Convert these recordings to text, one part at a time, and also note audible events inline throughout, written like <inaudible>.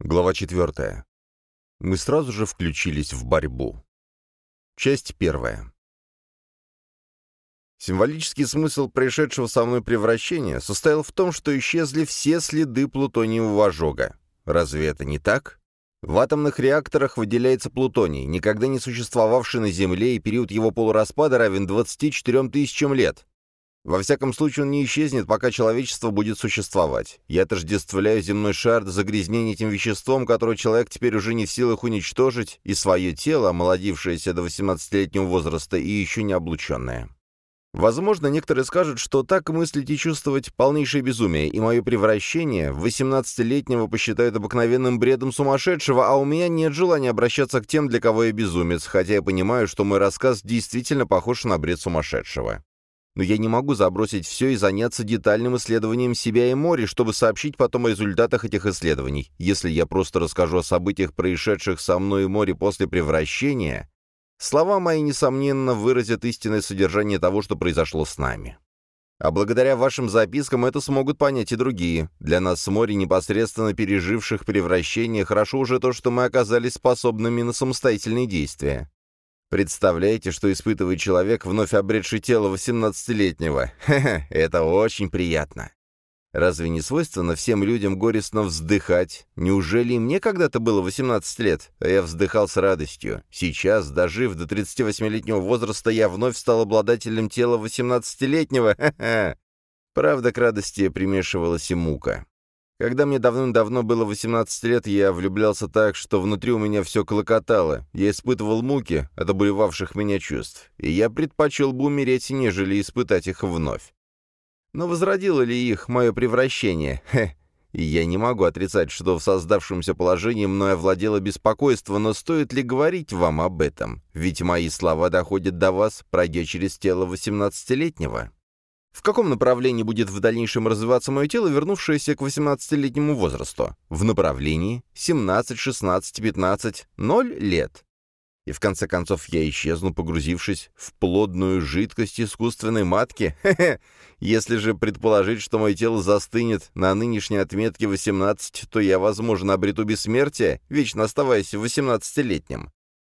Глава 4. Мы сразу же включились в борьбу. Часть первая. Символический смысл происшедшего со мной превращения состоял в том, что исчезли все следы плутониевого ожога. Разве это не так? В атомных реакторах выделяется плутоний, никогда не существовавший на Земле, и период его полураспада равен 24 тысячам лет. Во всяком случае, он не исчезнет, пока человечество будет существовать. Я отождествляю земной шар до загрязнения этим веществом, которое человек теперь уже не в силах уничтожить, и свое тело, омолодившееся до 18-летнего возраста и еще не облученное. Возможно, некоторые скажут, что так мыслить и чувствовать полнейшее безумие, и мое превращение в 18-летнего посчитают обыкновенным бредом сумасшедшего, а у меня нет желания обращаться к тем, для кого я безумец, хотя я понимаю, что мой рассказ действительно похож на бред сумасшедшего но я не могу забросить все и заняться детальным исследованием себя и моря, чтобы сообщить потом о результатах этих исследований. Если я просто расскажу о событиях, происшедших со мной и море после превращения, слова мои, несомненно, выразят истинное содержание того, что произошло с нами. А благодаря вашим запискам это смогут понять и другие. Для нас с моря, непосредственно переживших превращение, хорошо уже то, что мы оказались способными на самостоятельные действия. Представляете, что испытывает человек, вновь обретший тело 18-летнего? Хе-хе, это очень приятно. Разве не свойственно всем людям горестно вздыхать? Неужели и мне когда-то было 18 лет, а я вздыхал с радостью? Сейчас, дожив до 38-летнего возраста, я вновь стал обладателем тела 18-летнего. Ха-ха. Правда, к радости примешивалась и мука. Когда мне давным-давно было 18 лет, я влюблялся так, что внутри у меня все клокотало. Я испытывал муки от обуревавших меня чувств, и я предпочел бы умереть, нежели испытать их вновь. Но возродило ли их мое превращение? Хе. И я не могу отрицать, что в создавшемся положении мной овладело беспокойство, но стоит ли говорить вам об этом? Ведь мои слова доходят до вас, пройдя через тело 18-летнего. В каком направлении будет в дальнейшем развиваться мое тело, вернувшееся к 18-летнему возрасту? В направлении 17, 16, 15, 0 лет. И в конце концов я исчезну, погрузившись в плодную жидкость искусственной матки? Если же предположить, что мое тело застынет на нынешней отметке 18, то я, возможно, обрету бессмертие, вечно оставаясь 18-летним.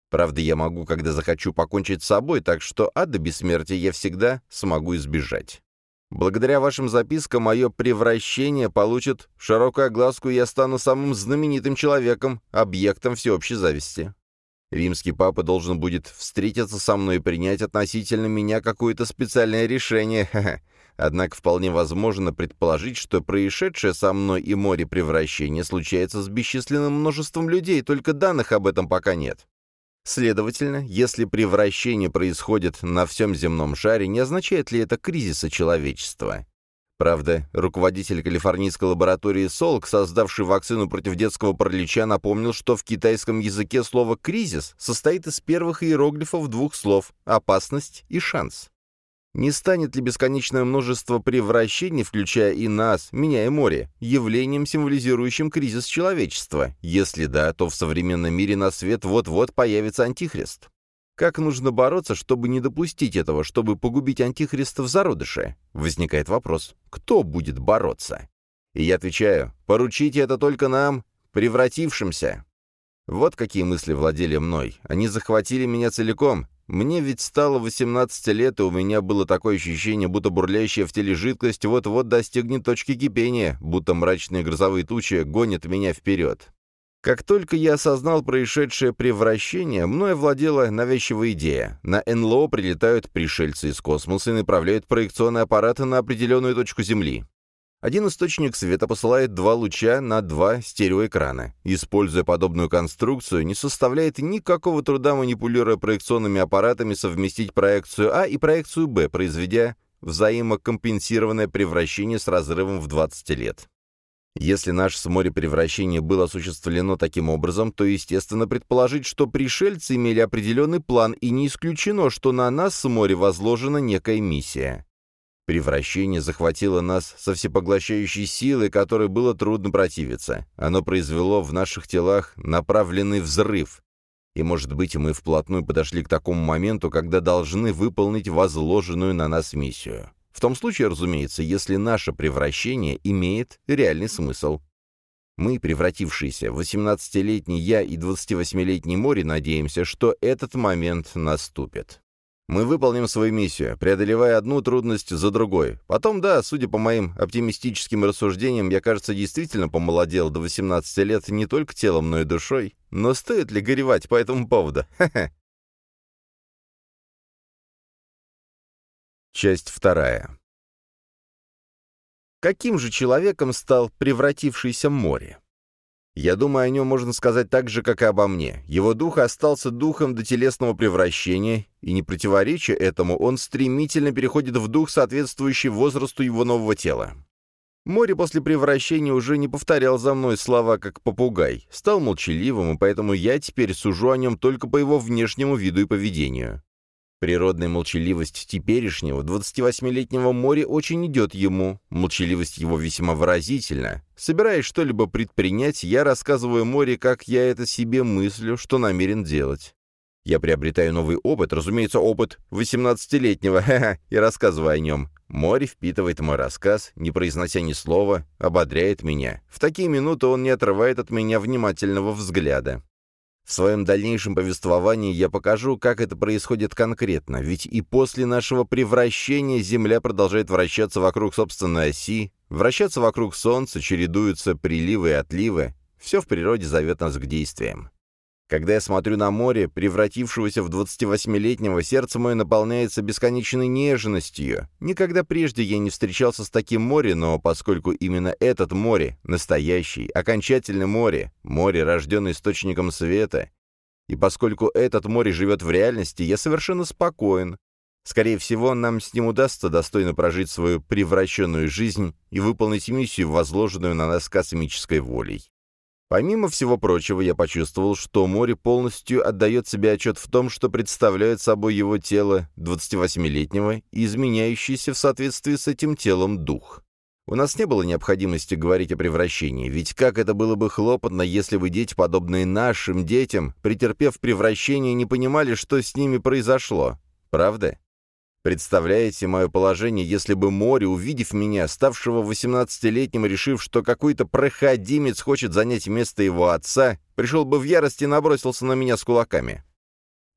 Правда, я могу, когда захочу, покончить с собой, так что ада бессмертия я всегда смогу избежать. Благодаря вашим запискам мое превращение получит широкую огласку, и я стану самым знаменитым человеком, объектом всеобщей зависти. Римский папа должен будет встретиться со мной и принять относительно меня какое-то специальное решение. <laughs> Однако вполне возможно предположить, что происшедшее со мной и море превращения случается с бесчисленным множеством людей, только данных об этом пока нет. Следовательно, если превращение происходит на всем земном шаре, не означает ли это кризиса человечества? Правда, руководитель калифорнийской лаборатории Солк, создавший вакцину против детского паралича, напомнил, что в китайском языке слово «кризис» состоит из первых иероглифов двух слов «опасность» и «шанс». Не станет ли бесконечное множество превращений, включая и нас, меня и море, явлением, символизирующим кризис человечества? Если да, то в современном мире на свет вот-вот появится антихрист. Как нужно бороться, чтобы не допустить этого, чтобы погубить антихриста в зародыше? Возникает вопрос, кто будет бороться? И я отвечаю, поручите это только нам, превратившимся. Вот какие мысли владели мной. Они захватили меня целиком, мне ведь стало 18 лет, и у меня было такое ощущение, будто бурлящая в теле жидкость вот-вот достигнет точки кипения, будто мрачные грозовые тучи гонят меня вперед. Как только я осознал происшедшее превращение, мной овладела навязчивая идея. На НЛО прилетают пришельцы из космоса и направляют проекционные аппараты на определенную точку Земли. Один источник света посылает два луча на два стереоэкрана. Используя подобную конструкцию, не составляет никакого труда манипулируя проекционными аппаратами совместить проекцию А и проекцию Б, произведя взаимокомпенсированное превращение с разрывом в 20 лет. Если наше с моря превращение было осуществлено таким образом, то естественно предположить, что пришельцы имели определенный план, и не исключено, что на нас с моря возложена некая миссия. Превращение захватило нас со всепоглощающей силой, которой было трудно противиться. Оно произвело в наших телах направленный взрыв. И, может быть, мы вплотную подошли к такому моменту, когда должны выполнить возложенную на нас миссию. В том случае, разумеется, если наше превращение имеет реальный смысл. Мы, превратившиеся в 18-летний я и 28-летний море, надеемся, что этот момент наступит. Мы выполним свою миссию, преодолевая одну трудность за другой. Потом, да, судя по моим оптимистическим рассуждениям, я, кажется, действительно помолодел до 18 лет не только телом, но и душой. Но стоит ли горевать по этому поводу? <laughs> Часть вторая. Каким же человеком стал превратившийся море? Я думаю, о нем можно сказать так же, как и обо мне. Его дух остался духом до телесного превращения, и не противоречия этому, он стремительно переходит в дух, соответствующий возрасту его нового тела. Море после превращения уже не повторял за мной слова как попугай, стал молчаливым, и поэтому я теперь сужу о нем только по его внешнему виду и поведению. Природная молчаливость теперешнего 28-летнего моря очень идет ему, молчаливость его весьма выразительна. Собираясь что-либо предпринять, я рассказываю море, как я это себе мыслю, что намерен делать. Я приобретаю новый опыт, разумеется, опыт 18-летнего, <laughs> и рассказываю о нем. Море впитывает мой рассказ, не произнося ни слова, ободряет меня. В такие минуты он не отрывает от меня внимательного взгляда. В своем дальнейшем повествовании я покажу, как это происходит конкретно, ведь и после нашего превращения Земля продолжает вращаться вокруг собственной оси, вращаться вокруг Солнца, чередуются приливы и отливы, все в природе зовет нас к действиям. Когда я смотрю на море, превратившегося в 28-летнего, сердце мое наполняется бесконечной нежностью. Никогда прежде я не встречался с таким морем, но поскольку именно этот море, настоящий, окончательный море, море, рожденное источником света, и поскольку этот море живет в реальности, я совершенно спокоен. Скорее всего, нам с ним удастся достойно прожить свою превращенную жизнь и выполнить миссию, возложенную на нас космической волей. Помимо всего прочего, я почувствовал, что море полностью отдает себе отчет в том, что представляет собой его тело 28-летнего и изменяющийся в соответствии с этим телом дух. У нас не было необходимости говорить о превращении, ведь как это было бы хлопотно, если бы дети, подобные нашим детям, претерпев превращение, не понимали, что с ними произошло. Правда? Представляете мое положение, если бы море, увидев меня, ставшего 18-летним, решив, что какой-то проходимец хочет занять место его отца, пришел бы в ярости и набросился на меня с кулаками?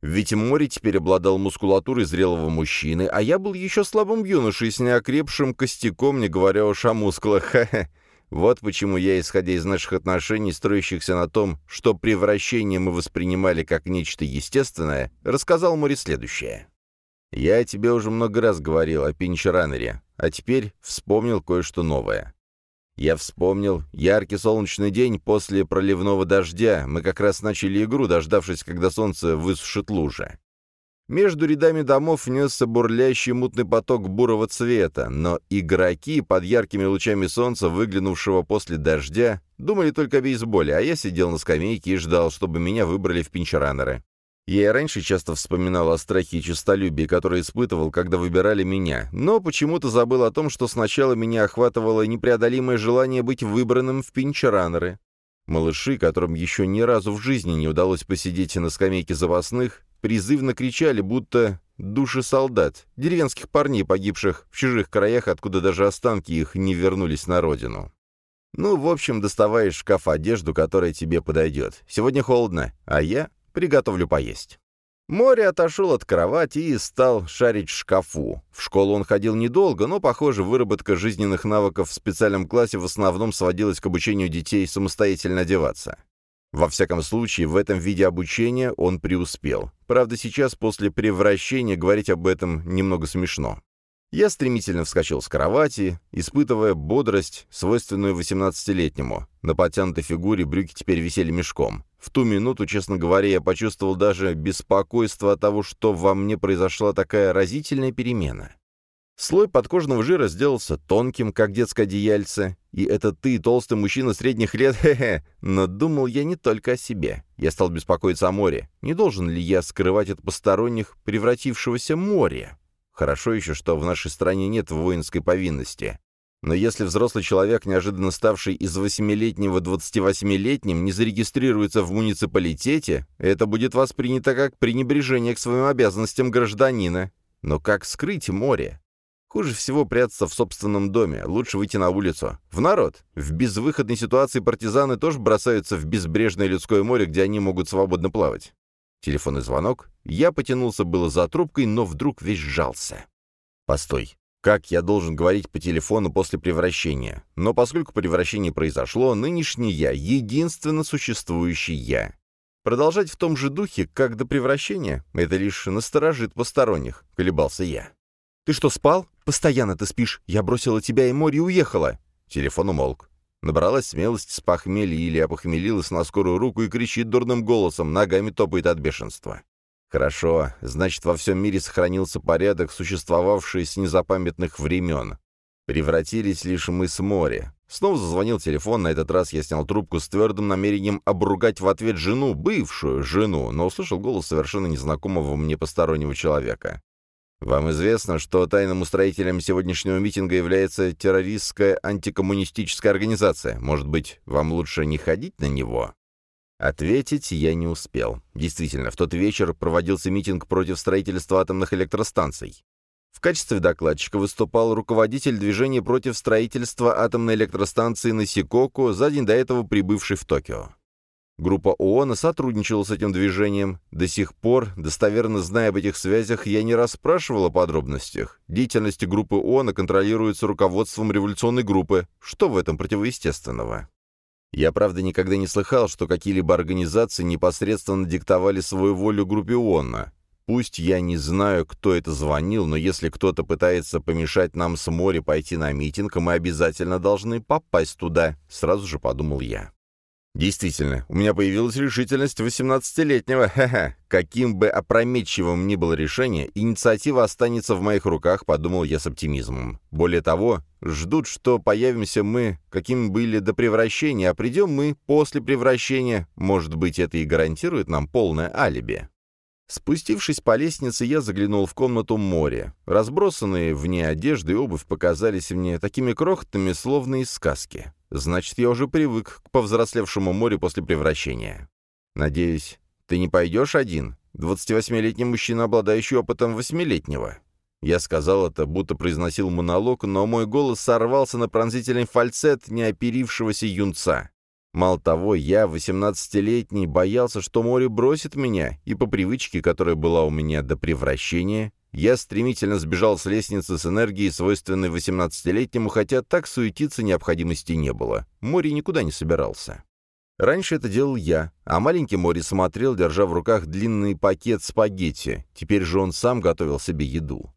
Ведь море теперь обладал мускулатурой зрелого мужчины, а я был еще слабым юношей с неокрепшим костяком, не говоря уж о мускулах. <laughs> Вот почему я, исходя из наших отношений, строящихся на том, что превращение мы воспринимали как нечто естественное, рассказал море следующее. Я тебе уже много раз говорил о Пинчеранере, а теперь вспомнил кое-что новое. Я вспомнил яркий солнечный день после проливного дождя. Мы как раз начали игру, дождавшись, когда солнце высушит лужи. Между рядами домов несся бурлящий мутный поток бурого цвета, но игроки под яркими лучами солнца, выглянувшего после дождя, думали только о бейсболе, а я сидел на скамейке и ждал, чтобы меня выбрали в пинчеранеры. Я и раньше часто вспоминал о страхе и честолюбии, которые испытывал, когда выбирали меня, но почему-то забыл о том, что сначала меня охватывало непреодолимое желание быть выбранным в пинчеранеры. Малыши, которым еще ни разу в жизни не удалось посидеть на скамейке запасных, призывно кричали, будто души солдат, деревенских парней, погибших в чужих краях, откуда даже останки их не вернулись на родину. Ну, в общем, доставай из шкафа одежду, которая тебе подойдет. Сегодня холодно, а я Приготовлю поесть». Море отошел от кровати и стал шарить в шкафу. В школу он ходил недолго, но, похоже, выработка жизненных навыков в специальном классе в основном сводилась к обучению детей самостоятельно одеваться. Во всяком случае, в этом виде обучения он преуспел. Правда, сейчас, после превращения, говорить об этом немного смешно. Я стремительно вскочил с кровати, испытывая бодрость, свойственную 18-летнему. На потянутой фигуре брюки теперь висели мешком. В ту минуту, честно говоря, я почувствовал даже беспокойство от того, что во мне произошла такая разительная перемена. Слой подкожного жира сделался тонким, как детское одеяльце, и это ты, толстый мужчина средних лет, <laughs> хе-хе. Но думал я не только о себе. Я стал беспокоиться о море. Не должен ли я скрывать от посторонних превратившегося моря? Хорошо еще, что в нашей стране нет воинской повинности. Но если взрослый человек, неожиданно ставший из 8-летнего 28-летним, не зарегистрируется в муниципалитете, это будет воспринято как пренебрежение к своим обязанностям гражданина. Но как скрыть море? Хуже всего прятаться в собственном доме, лучше выйти на улицу. В народ. В безвыходной ситуации партизаны тоже бросаются в безбрежное людское море, где они могут свободно плавать. Телефонный звонок. Я потянулся было за трубкой, но вдруг весь сжался. Постой. Как я должен говорить по телефону после превращения? Но поскольку превращение произошло, нынешний я — единственно существующий я. Продолжать в том же духе, как до превращения, это лишь насторожит посторонних, колебался я. «Ты что, спал? Постоянно ты спишь. Я бросила тебя и море уехала». Телефон умолк. Набралась смелость с похмелья или опохмелилась на скорую руку и кричит дурным голосом, ногами топает от бешенства. Хорошо, значит, во всем мире сохранился порядок, существовавший с незапамятных времен. Превратились лишь мы с моря. Снова зазвонил телефон, на этот раз я снял трубку с твердым намерением обругать в ответ жену, бывшую жену, но услышал голос совершенно незнакомого мне постороннего человека. Вам известно, что тайным устроителем сегодняшнего митинга является террористская антикоммунистическая организация. Может быть, вам лучше не ходить на него?» Ответить я не успел. Действительно, в тот вечер проводился митинг против строительства атомных электростанций. В качестве докладчика выступал руководитель движения против строительства атомной электростанции на Сикоку, за день до этого прибывший в Токио. Группа ООН сотрудничала с этим движением. До сих пор, достоверно зная об этих связях, я не расспрашивал о подробностях. Деятельность группы ООН контролируется руководством революционной группы. Что в этом противоестественного? Я, правда, никогда не слыхал, что какие-либо организации непосредственно диктовали свою волю группе ООН. Пусть я не знаю, кто это звонил, но если кто-то пытается помешать нам с моря пойти на митинг, мы обязательно должны попасть туда, сразу же подумал я. Действительно, у меня появилась решительность 18-летнего. Ха-ха. Каким бы опрометчивым ни было решение, инициатива останется в моих руках, подумал я с оптимизмом. Более того, ждут, что появимся мы, каким были до превращения, а придем мы после превращения. Может быть, это и гарантирует нам полное алиби. Спустившись по лестнице, я заглянул в комнату моря. Разбросанные в ней одежды и обувь показались мне такими крохотными, словно из сказки. Значит, я уже привык к повзрослевшему морю после превращения. Надеюсь, ты не пойдешь один? 28-летний мужчина, обладающий опытом восьмилетнего. Я сказал это, будто произносил монолог, но мой голос сорвался на пронзительный фальцет неоперившегося юнца. Мало того, я, 18-летний, боялся, что море бросит меня, и по привычке, которая была у меня до превращения, я стремительно сбежал с лестницы с энергией, свойственной 18-летнему, хотя так суетиться необходимости не было. Море никуда не собирался. Раньше это делал я, а маленький Мори смотрел, держа в руках длинный пакет спагетти. Теперь же он сам готовил себе еду.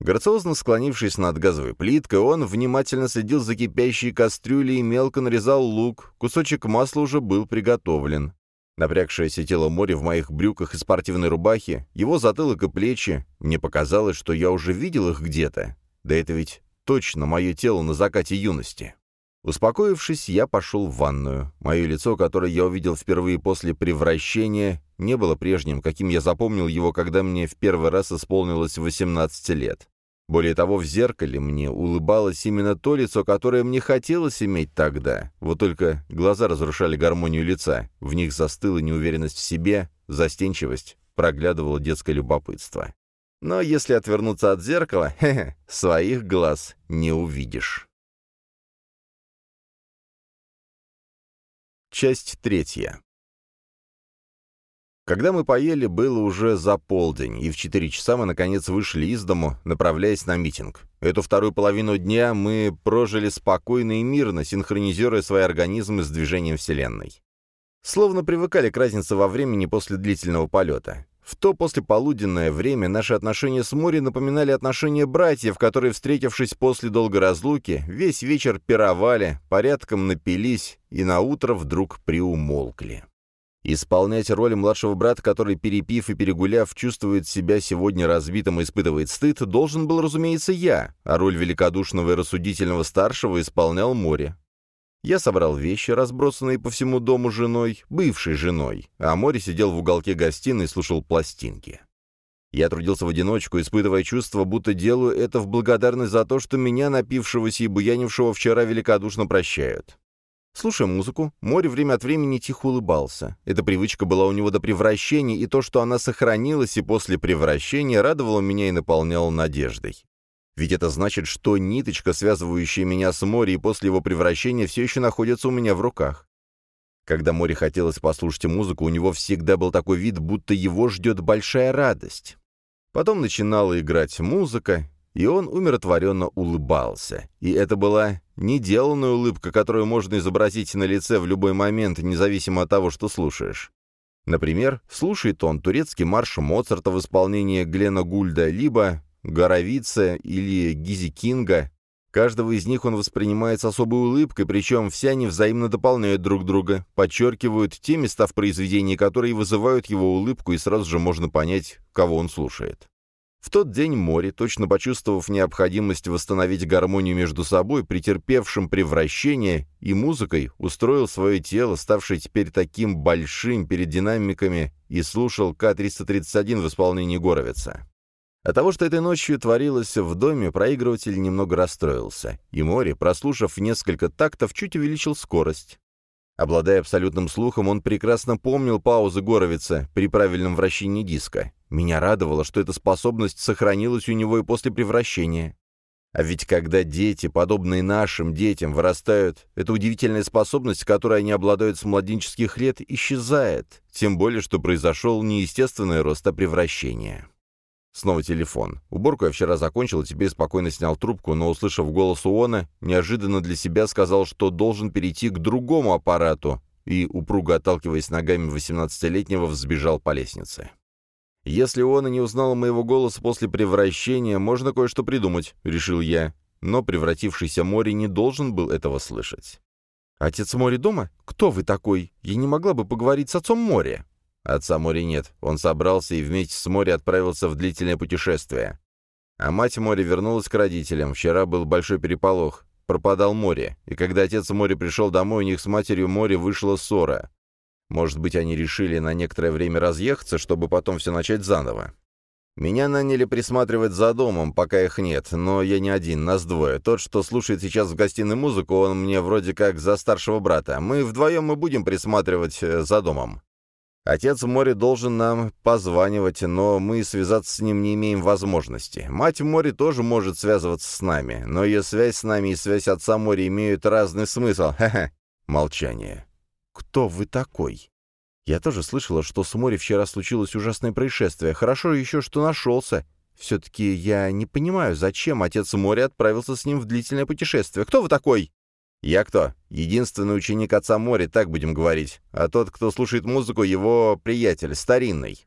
Грациозно склонившись над газовой плиткой, он внимательно следил за кипящей кастрюлей и мелко нарезал лук. Кусочек масла уже был приготовлен. Напрягшееся тело моря в моих брюках и спортивной рубахе, его затылок и плечи. Мне показалось, что я уже видел их где-то. Да это ведь точно мое тело на закате юности. Успокоившись, я пошел в ванную. Мое лицо, которое я увидел впервые после превращения, не было прежним, каким я запомнил его, когда мне в первый раз исполнилось 18 лет. Более того, в зеркале мне улыбалось именно то лицо, которое мне хотелось иметь тогда. Вот только глаза разрушали гармонию лица, в них застыла неуверенность в себе, застенчивость, проглядывало детское любопытство. Но если отвернуться от зеркала, <laughs> хе -хе, своих глаз не увидишь. Часть третья. Когда мы поели, было уже за полдень, и в четыре часа мы, наконец, вышли из дому, направляясь на митинг. Эту вторую половину дня мы прожили спокойно и мирно, синхронизируя свои организмы с движением Вселенной. Словно привыкали к разнице во времени после длительного полета. В то послеполуденное время наши отношения с морем напоминали отношения братьев, которые, встретившись после долгой разлуки, весь вечер пировали, порядком напились и наутро вдруг приумолкли. Исполнять роль младшего брата, который, перепив и перегуляв, чувствует себя сегодня разбитым и испытывает стыд, должен был, разумеется, я, а роль великодушного и рассудительного старшего исполнял море. Я собрал вещи, разбросанные по всему дому женой, бывшей женой, а море сидел в уголке гостиной и слушал пластинки. Я трудился в одиночку, испытывая чувство, будто делаю это в благодарность за то, что меня, напившегося и буянившего вчера, великодушно прощают. Слушая музыку, море время от времени тихо улыбался. Эта привычка была у него до превращения, и то, что она сохранилась и после превращения, радовало меня и наполняло надеждой. Ведь это значит, что ниточка, связывающая меня с Мори после его превращения, все еще находится у меня в руках. Когда Море хотелось послушать музыку, у него всегда был такой вид, будто его ждет большая радость. Потом начинала играть музыка, и он умиротворенно улыбался. И это была неделанная улыбка, которую можно изобразить на лице в любой момент, независимо от того, что слушаешь. Например, слушает он турецкий марш Моцарта в исполнении Глена Гульда, либо Горовица или Гизи Кинга. Каждого из них он воспринимает с особой улыбкой, причем все они взаимно дополняют друг друга, подчеркивают те места в произведении, которые вызывают его улыбку, и сразу же можно понять, кого он слушает. В тот день море, точно почувствовав необходимость восстановить гармонию между собой, претерпевшим превращение и музыкой, устроил свое тело, ставшее теперь таким большим перед динамиками, и слушал К-331 в исполнении Горовица. От того, что этой ночью творилось в доме, проигрыватель немного расстроился, и море, прослушав несколько тактов, чуть увеличил скорость. Обладая абсолютным слухом, он прекрасно помнил паузы Горовица при правильном вращении диска. Меня радовало, что эта способность сохранилась у него и после превращения. А ведь когда дети, подобные нашим детям, вырастают, эта удивительная способность, которой они обладают с младенческих лет, исчезает, тем более, что произошел не естественный рост, а превращение. Снова телефон. Уборку я вчера закончил и теперь спокойно снял трубку, но, услышав голос Уона, неожиданно для себя сказал, что должен перейти к другому аппарату, и, упруго отталкиваясь ногами 18-летнего, взбежал по лестнице. «Если он и не узнал моего голоса после превращения, можно кое-что придумать», — решил я. Но превратившийся море не должен был этого слышать. «Отец Мори дома? Кто вы такой? Я не могла бы поговорить с отцом Мори?» Отца Мори нет. Он собрался и вместе с Мори отправился в длительное путешествие. А мать Мори вернулась к родителям. Вчера был большой переполох. Пропадал море. И когда отец Мори пришел домой, у них с матерью Мори вышла ссора. Может быть, они решили на некоторое время разъехаться, чтобы потом все начать заново. Меня наняли присматривать за домом, пока их нет, но я не один, нас двое. Тот, что слушает сейчас в гостиной музыку, он мне вроде как за старшего брата. Мы вдвоем мы будем присматривать э, за домом. Отец в море должен нам позванивать, но мы связаться с ним не имеем возможности. Мать в море тоже может связываться с нами, но ее связь с нами и связь отца моря имеют разный смысл. <laughs> Ха-ха. Молчание. Кто вы такой? Я тоже слышала, что с моря вчера случилось ужасное происшествие. Хорошо еще, что нашелся. Все-таки я не понимаю, зачем отец моря отправился с ним в длительное путешествие. Кто вы такой? «Я кто? Единственный ученик отца Мори, так будем говорить. А тот, кто слушает музыку, его приятель, старинный.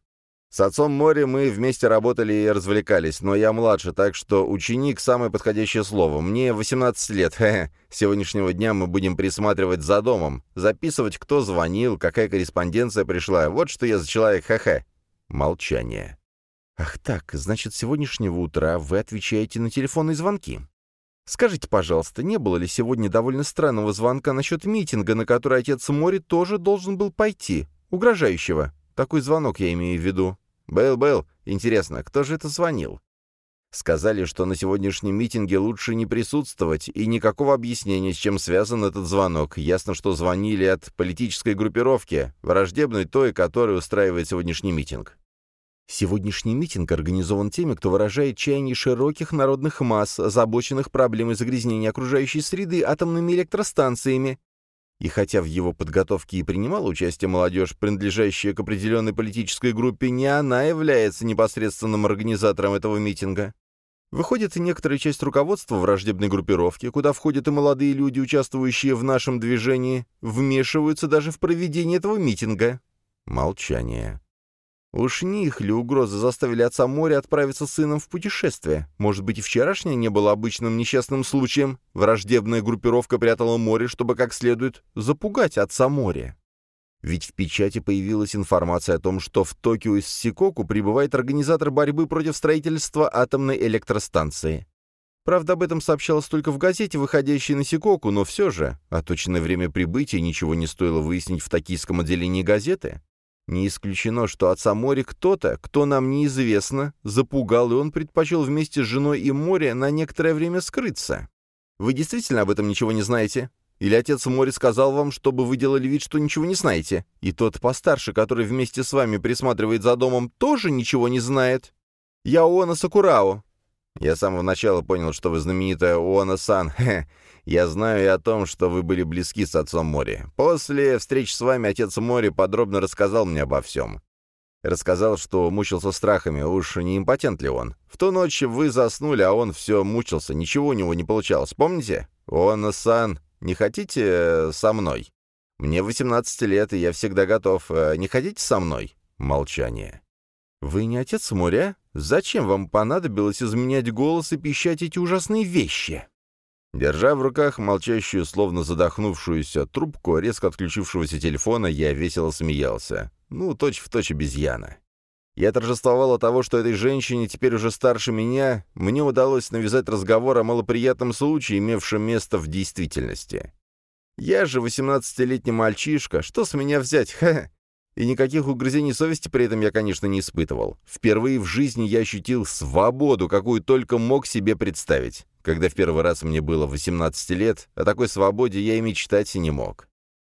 С отцом Мори мы вместе работали и развлекались, но я младше, так что ученик — самое подходящее слово. Мне 18 лет, <laughs> хе -хе. С сегодняшнего дня мы будем присматривать за домом, записывать, кто звонил, какая корреспонденция пришла. Вот что я за человек, хе-хе». Молчание. «Ах так, значит, с сегодняшнего утра вы отвечаете на телефонные звонки?» Скажите, пожалуйста, не было ли сегодня довольно странного звонка насчет митинга, на который отец Мори тоже должен был пойти? Угрожающего. Такой звонок я имею в виду. Был-был. Интересно, кто же это звонил? Сказали, что на сегодняшнем митинге лучше не присутствовать, и никакого объяснения, с чем связан этот звонок. Ясно, что звонили от политической группировки, враждебной той, которая устраивает сегодняшний митинг. Сегодняшний митинг организован теми, кто выражает чаяние широких народных масс, озабоченных проблемой загрязнения окружающей среды атомными электростанциями. И хотя в его подготовке и принимала участие молодежь, принадлежащая к определенной политической группе, не она является непосредственным организатором этого митинга. Выходит, некоторая часть руководства враждебной группировки, куда входят и молодые люди, участвующие в нашем движении, вмешиваются даже в проведение этого митинга. Молчание. Уж не их ли угрозы заставили отца моря отправиться с сыном в путешествие? Может быть, и вчерашнее не было обычным несчастным случаем? Враждебная группировка прятала море, чтобы как следует запугать отца моря. Ведь в печати появилась информация о том, что в Токио из Сикоку прибывает организатор борьбы против строительства атомной электростанции. Правда, об этом сообщалось только в газете, выходящей на Сикоку, но все же, а точное время прибытия ничего не стоило выяснить в токийском отделении газеты. Не исключено, что отца Мори кто-то, кто нам неизвестно, запугал, и он предпочел вместе с женой и море на некоторое время скрыться. Вы действительно об этом ничего не знаете? Или отец Мори сказал вам, чтобы вы делали вид, что ничего не знаете? И тот постарше, который вместе с вами присматривает за домом, тоже ничего не знает? Я Оона Сакурао. Я с самого начала понял, что вы знаменитая Уона-сан. Я знаю и о том, что вы были близки с отцом Мори. После встречи с вами отец Мори подробно рассказал мне обо всем. Рассказал, что мучился страхами, уж не импотент ли он. В ту ночь вы заснули, а он все мучился, ничего у него не получалось. Помните? Уона-сан, не хотите э, со мной? Мне 18 лет, и я всегда готов. Э, не хотите со мной? Молчание. «Вы не отец моря? Зачем вам понадобилось изменять голос и пищать эти ужасные вещи?» Держа в руках молчащую, словно задохнувшуюся трубку резко отключившегося телефона, я весело смеялся. Ну, точь-в-точь обезьяна. Я торжествовал от того, что этой женщине, теперь уже старше меня, мне удалось навязать разговор о малоприятном случае, имевшем место в действительности. Я же восемнадцатилетний мальчишка, что с меня взять, ха, и никаких угрызений совести при этом я, конечно, не испытывал. Впервые в жизни я ощутил свободу, какую только мог себе представить. Когда в первый раз мне было 18 лет, о такой свободе я и мечтать и не мог.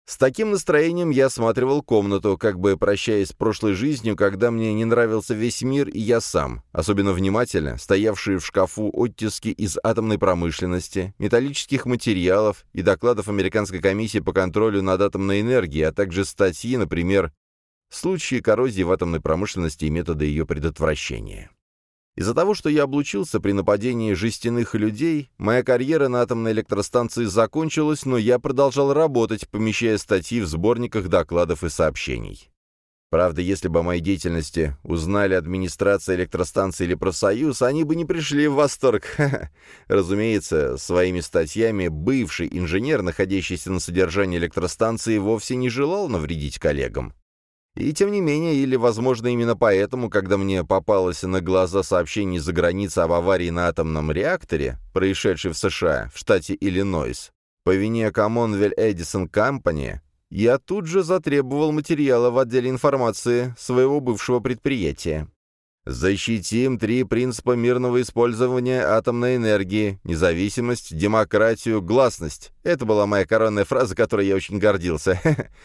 С таким настроением я осматривал комнату, как бы прощаясь с прошлой жизнью, когда мне не нравился весь мир и я сам, особенно внимательно, стоявшие в шкафу оттиски из атомной промышленности, металлических материалов и докладов Американской комиссии по контролю над атомной энергией, а также статьи, например, случаи коррозии в атомной промышленности и методы ее предотвращения. Из-за того, что я облучился при нападении жестяных людей, моя карьера на атомной электростанции закончилась, но я продолжал работать, помещая статьи в сборниках докладов и сообщений. Правда, если бы о моей деятельности узнали администрация электростанции или профсоюз, они бы не пришли в восторг. <laughs> Разумеется, своими статьями бывший инженер, находящийся на содержании электростанции, вовсе не желал навредить коллегам. И тем не менее, или, возможно, именно поэтому, когда мне попалось на глаза сообщение за границей об аварии на атомном реакторе, происшедшей в США, в штате Иллинойс, по вине Commonwealth Edison Company, я тут же затребовал материала в отделе информации своего бывшего предприятия. Защитим три принципа мирного использования атомной энергии – независимость, демократию, гласность. Это была моя коронная фраза, которой я очень гордился.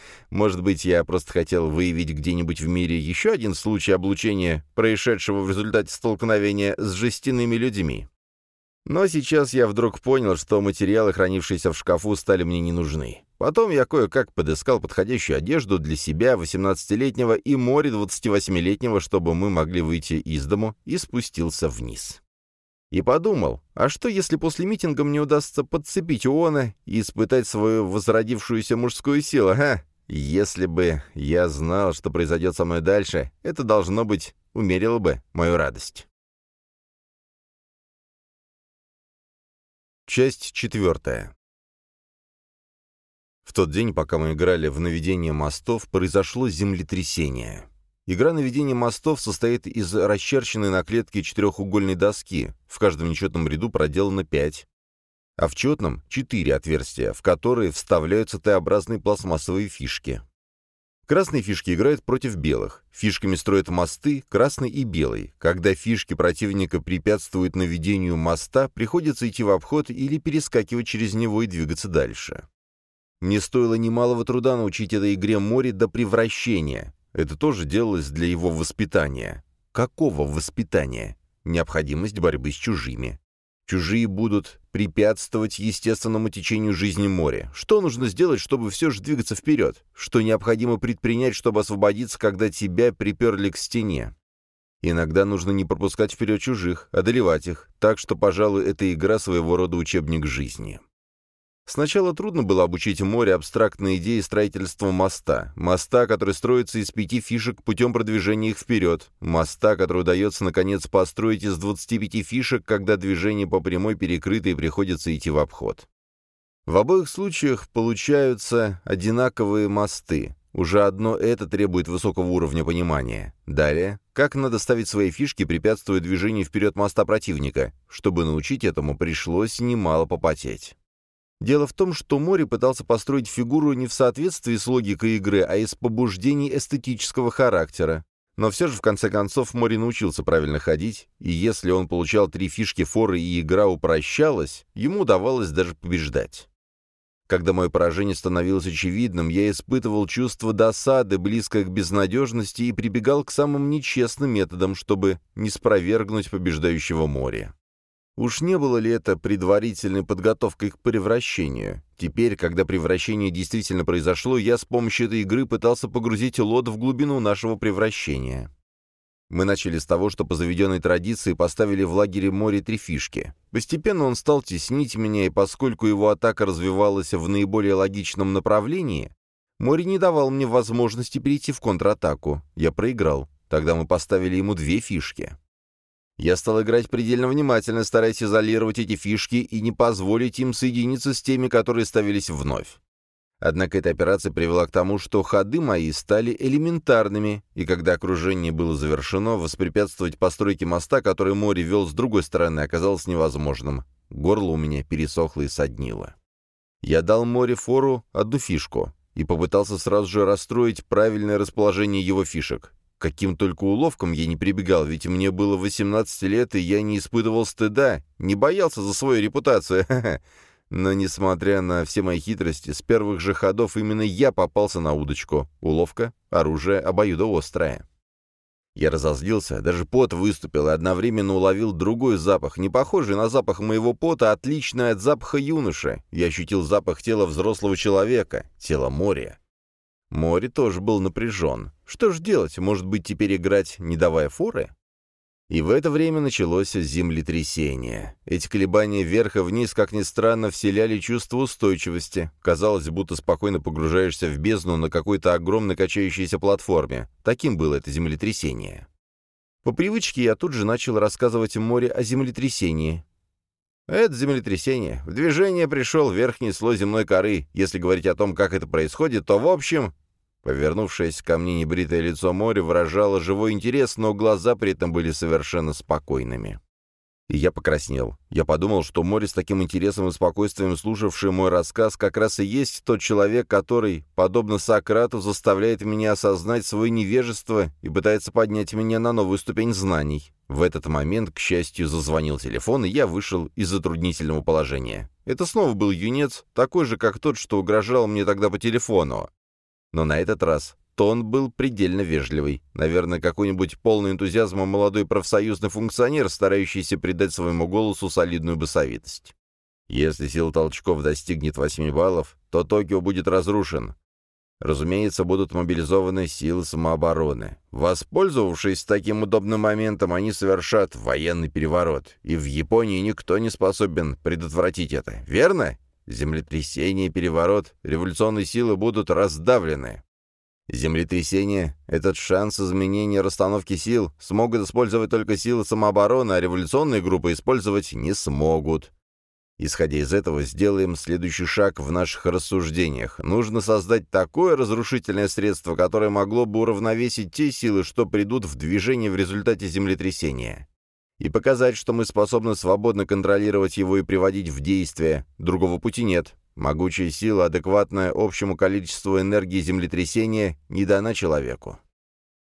<laughs> Может быть, я просто хотел выявить где-нибудь в мире еще один случай облучения, происшедшего в результате столкновения с жестяными людьми. Но сейчас я вдруг понял, что материалы, хранившиеся в шкафу, стали мне не нужны. Потом я кое-как подыскал подходящую одежду для себя, 18-летнего, и море 28-летнего, чтобы мы могли выйти из дому, и спустился вниз. И подумал, а что, если после митинга мне удастся подцепить Уона и испытать свою возродившуюся мужскую силу, а? Если бы я знал, что произойдет со мной дальше, это, должно быть, умерило бы мою радость. Часть четвертая. В тот день, пока мы играли в наведение мостов, произошло землетрясение. Игра наведения мостов состоит из расчерченной на клетке четырехугольной доски, в каждом нечетном ряду проделано пять, а в четном — четыре отверстия, в которые вставляются Т-образные пластмассовые фишки. Красные фишки играют против белых. Фишками строят мосты, красный и белый. Когда фишки противника препятствуют наведению моста, приходится идти в обход или перескакивать через него и двигаться дальше. Мне стоило немалого труда научить этой игре море до превращения. Это тоже делалось для его воспитания. Какого воспитания? Необходимость борьбы с чужими. Чужие будут препятствовать естественному течению жизни моря. Что нужно сделать, чтобы все же двигаться вперед? Что необходимо предпринять, чтобы освободиться, когда тебя приперли к стене? Иногда нужно не пропускать вперед чужих, одолевать их, так что, пожалуй, это игра своего рода учебник жизни. Сначала трудно было обучить море абстрактной идеи строительства моста. Моста, который строится из пяти фишек путем продвижения их вперед. Моста, который удается, наконец, построить из 25 фишек, когда движение по прямой перекрыто и приходится идти в обход. В обоих случаях получаются одинаковые мосты. Уже одно это требует высокого уровня понимания. Далее, как надо ставить свои фишки, препятствуя движению вперед моста противника. Чтобы научить этому, пришлось немало попотеть. Дело в том, что Мори пытался построить фигуру не в соответствии с логикой игры, а из побуждений эстетического характера. Но все же, в конце концов, Мори научился правильно ходить, и если он получал три фишки форы и игра упрощалась, ему удавалось даже побеждать. Когда мое поражение становилось очевидным, я испытывал чувство досады, близкое к безнадежности, и прибегал к самым нечестным методам, чтобы не спровергнуть побеждающего моря. Уж не было ли это предварительной подготовкой к превращению? Теперь, когда превращение действительно произошло, я с помощью этой игры пытался погрузить лот в глубину нашего превращения. Мы начали с того, что по заведенной традиции поставили в лагере море три фишки. Постепенно он стал теснить меня, и поскольку его атака развивалась в наиболее логичном направлении, море не давал мне возможности перейти в контратаку. Я проиграл. Тогда мы поставили ему две фишки. Я стал играть предельно внимательно, стараясь изолировать эти фишки и не позволить им соединиться с теми, которые ставились вновь. Однако эта операция привела к тому, что ходы мои стали элементарными, и когда окружение было завершено, воспрепятствовать постройке моста, который море вел с другой стороны, оказалось невозможным. Горло у меня пересохло и соднило. Я дал море фору одну фишку и попытался сразу же расстроить правильное расположение его фишек. Каким только уловкам я не прибегал, ведь мне было 18 лет, и я не испытывал стыда, не боялся за свою репутацию. <laughs> Но, несмотря на все мои хитрости, с первых же ходов именно я попался на удочку. Уловка, оружие обоюдоострое. Я разозлился, даже пот выступил и одновременно уловил другой запах, не похожий на запах моего пота, отличный от запаха юноши. Я ощутил запах тела взрослого человека, тела моря. Море тоже был напряжен. Что ж делать, может быть, теперь играть, не давая форы? И в это время началось землетрясение. Эти колебания вверх и вниз, как ни странно, вселяли чувство устойчивости. Казалось, будто спокойно погружаешься в бездну на какой-то огромной качающейся платформе. Таким было это землетрясение. По привычке я тут же начал рассказывать море о землетрясении. Это землетрясение. В движение пришел верхний слой земной коры. Если говорить о том, как это происходит, то в общем... Повернувшись ко мне небритое лицо моря выражало живой интерес, но глаза при этом были совершенно спокойными. И я покраснел. Я подумал, что море с таким интересом и спокойствием, слушавший мой рассказ, как раз и есть тот человек, который, подобно Сократу, заставляет меня осознать свое невежество и пытается поднять меня на новую ступень знаний. В этот момент, к счастью, зазвонил телефон, и я вышел из затруднительного положения. Это снова был юнец, такой же, как тот, что угрожал мне тогда по телефону. Но на этот раз тон был предельно вежливый. Наверное, какой-нибудь полный энтузиазма молодой профсоюзный функционер, старающийся придать своему голосу солидную басовитость. Если сила толчков достигнет 8 баллов, то Токио будет разрушен. Разумеется, будут мобилизованы силы самообороны. Воспользовавшись таким удобным моментом, они совершат военный переворот. И в Японии никто не способен предотвратить это. Верно? Землетрясение, переворот, революционные силы будут раздавлены. Землетрясение, этот шанс изменения расстановки сил, смогут использовать только силы самообороны, а революционные группы использовать не смогут. Исходя из этого, сделаем следующий шаг в наших рассуждениях. Нужно создать такое разрушительное средство, которое могло бы уравновесить те силы, что придут в движение в результате землетрясения. И показать, что мы способны свободно контролировать его и приводить в действие. Другого пути нет. Могучая сила, адекватная общему количеству энергии землетрясения, не дана человеку.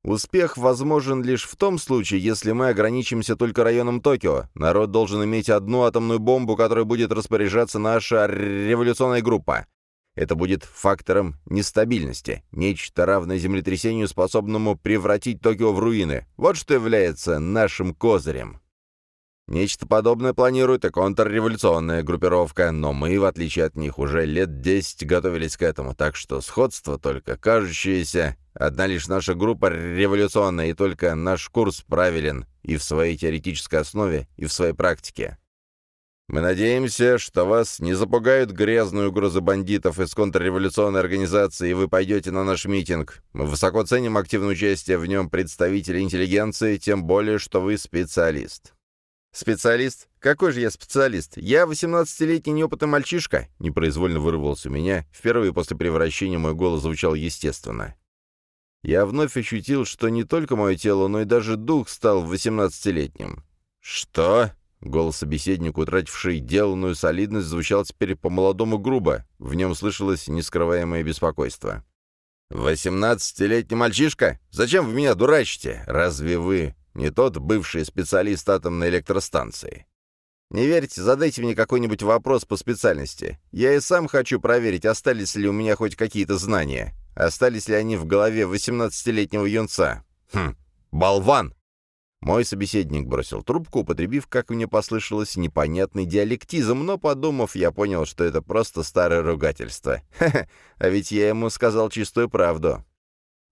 Успех возможен лишь в том случае, если мы ограничимся только районом Токио. Народ должен иметь одну атомную бомбу, которой будет распоряжаться наша революционная группа. Это будет фактором нестабильности, нечто равное землетрясению, способному превратить Токио в руины. Вот что является нашим козырем. Нечто подобное планирует и контрреволюционная группировка, но мы, в отличие от них, уже лет десять готовились к этому, так что сходство только кажущееся, Одна лишь наша группа революционная, и только наш курс правилен и в своей теоретической основе, и в своей практике. Мы надеемся, что вас не запугают грязные угрозы бандитов из контрреволюционной организации, и вы пойдете на наш митинг. Мы высоко ценим активное участие в нем представителей интеллигенции, тем более, что вы специалист. «Специалист? Какой же я специалист? Я 18-летний неопытный мальчишка!» Непроизвольно вырвался у меня. Впервые после превращения мой голос звучал естественно. Я вновь ощутил, что не только мое тело, но и даже дух стал восемнадцатилетним. «Что?» — голос собеседника, утративший деланную солидность, звучал теперь по-молодому грубо. В нем слышалось нескрываемое беспокойство. «Восемнадцатилетний мальчишка? Зачем вы меня дурачите? Разве вы не тот бывший специалист атомной электростанции?» «Не верите, задайте мне какой-нибудь вопрос по специальности. Я и сам хочу проверить, остались ли у меня хоть какие-то знания. Остались ли они в голове 18-летнего юнца? Хм, болван! Мой собеседник бросил трубку, употребив, как мне послышалось, непонятный диалектизм, но, подумав, я понял, что это просто старое ругательство. Ха-ха, <laughs> а ведь я ему сказал чистую правду.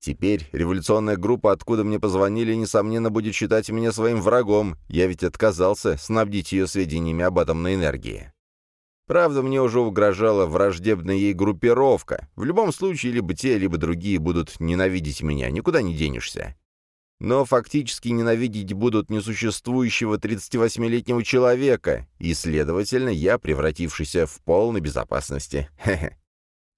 Теперь революционная группа, откуда мне позвонили, несомненно, будет считать меня своим врагом. Я ведь отказался снабдить ее сведениями об атомной энергии. Правда, мне уже угрожала враждебная ей группировка. В любом случае, либо те, либо другие будут ненавидеть меня, никуда не денешься но фактически ненавидеть будут несуществующего 38-летнего человека, и, следовательно, я, превратившийся в полной безопасности. Хе-хе.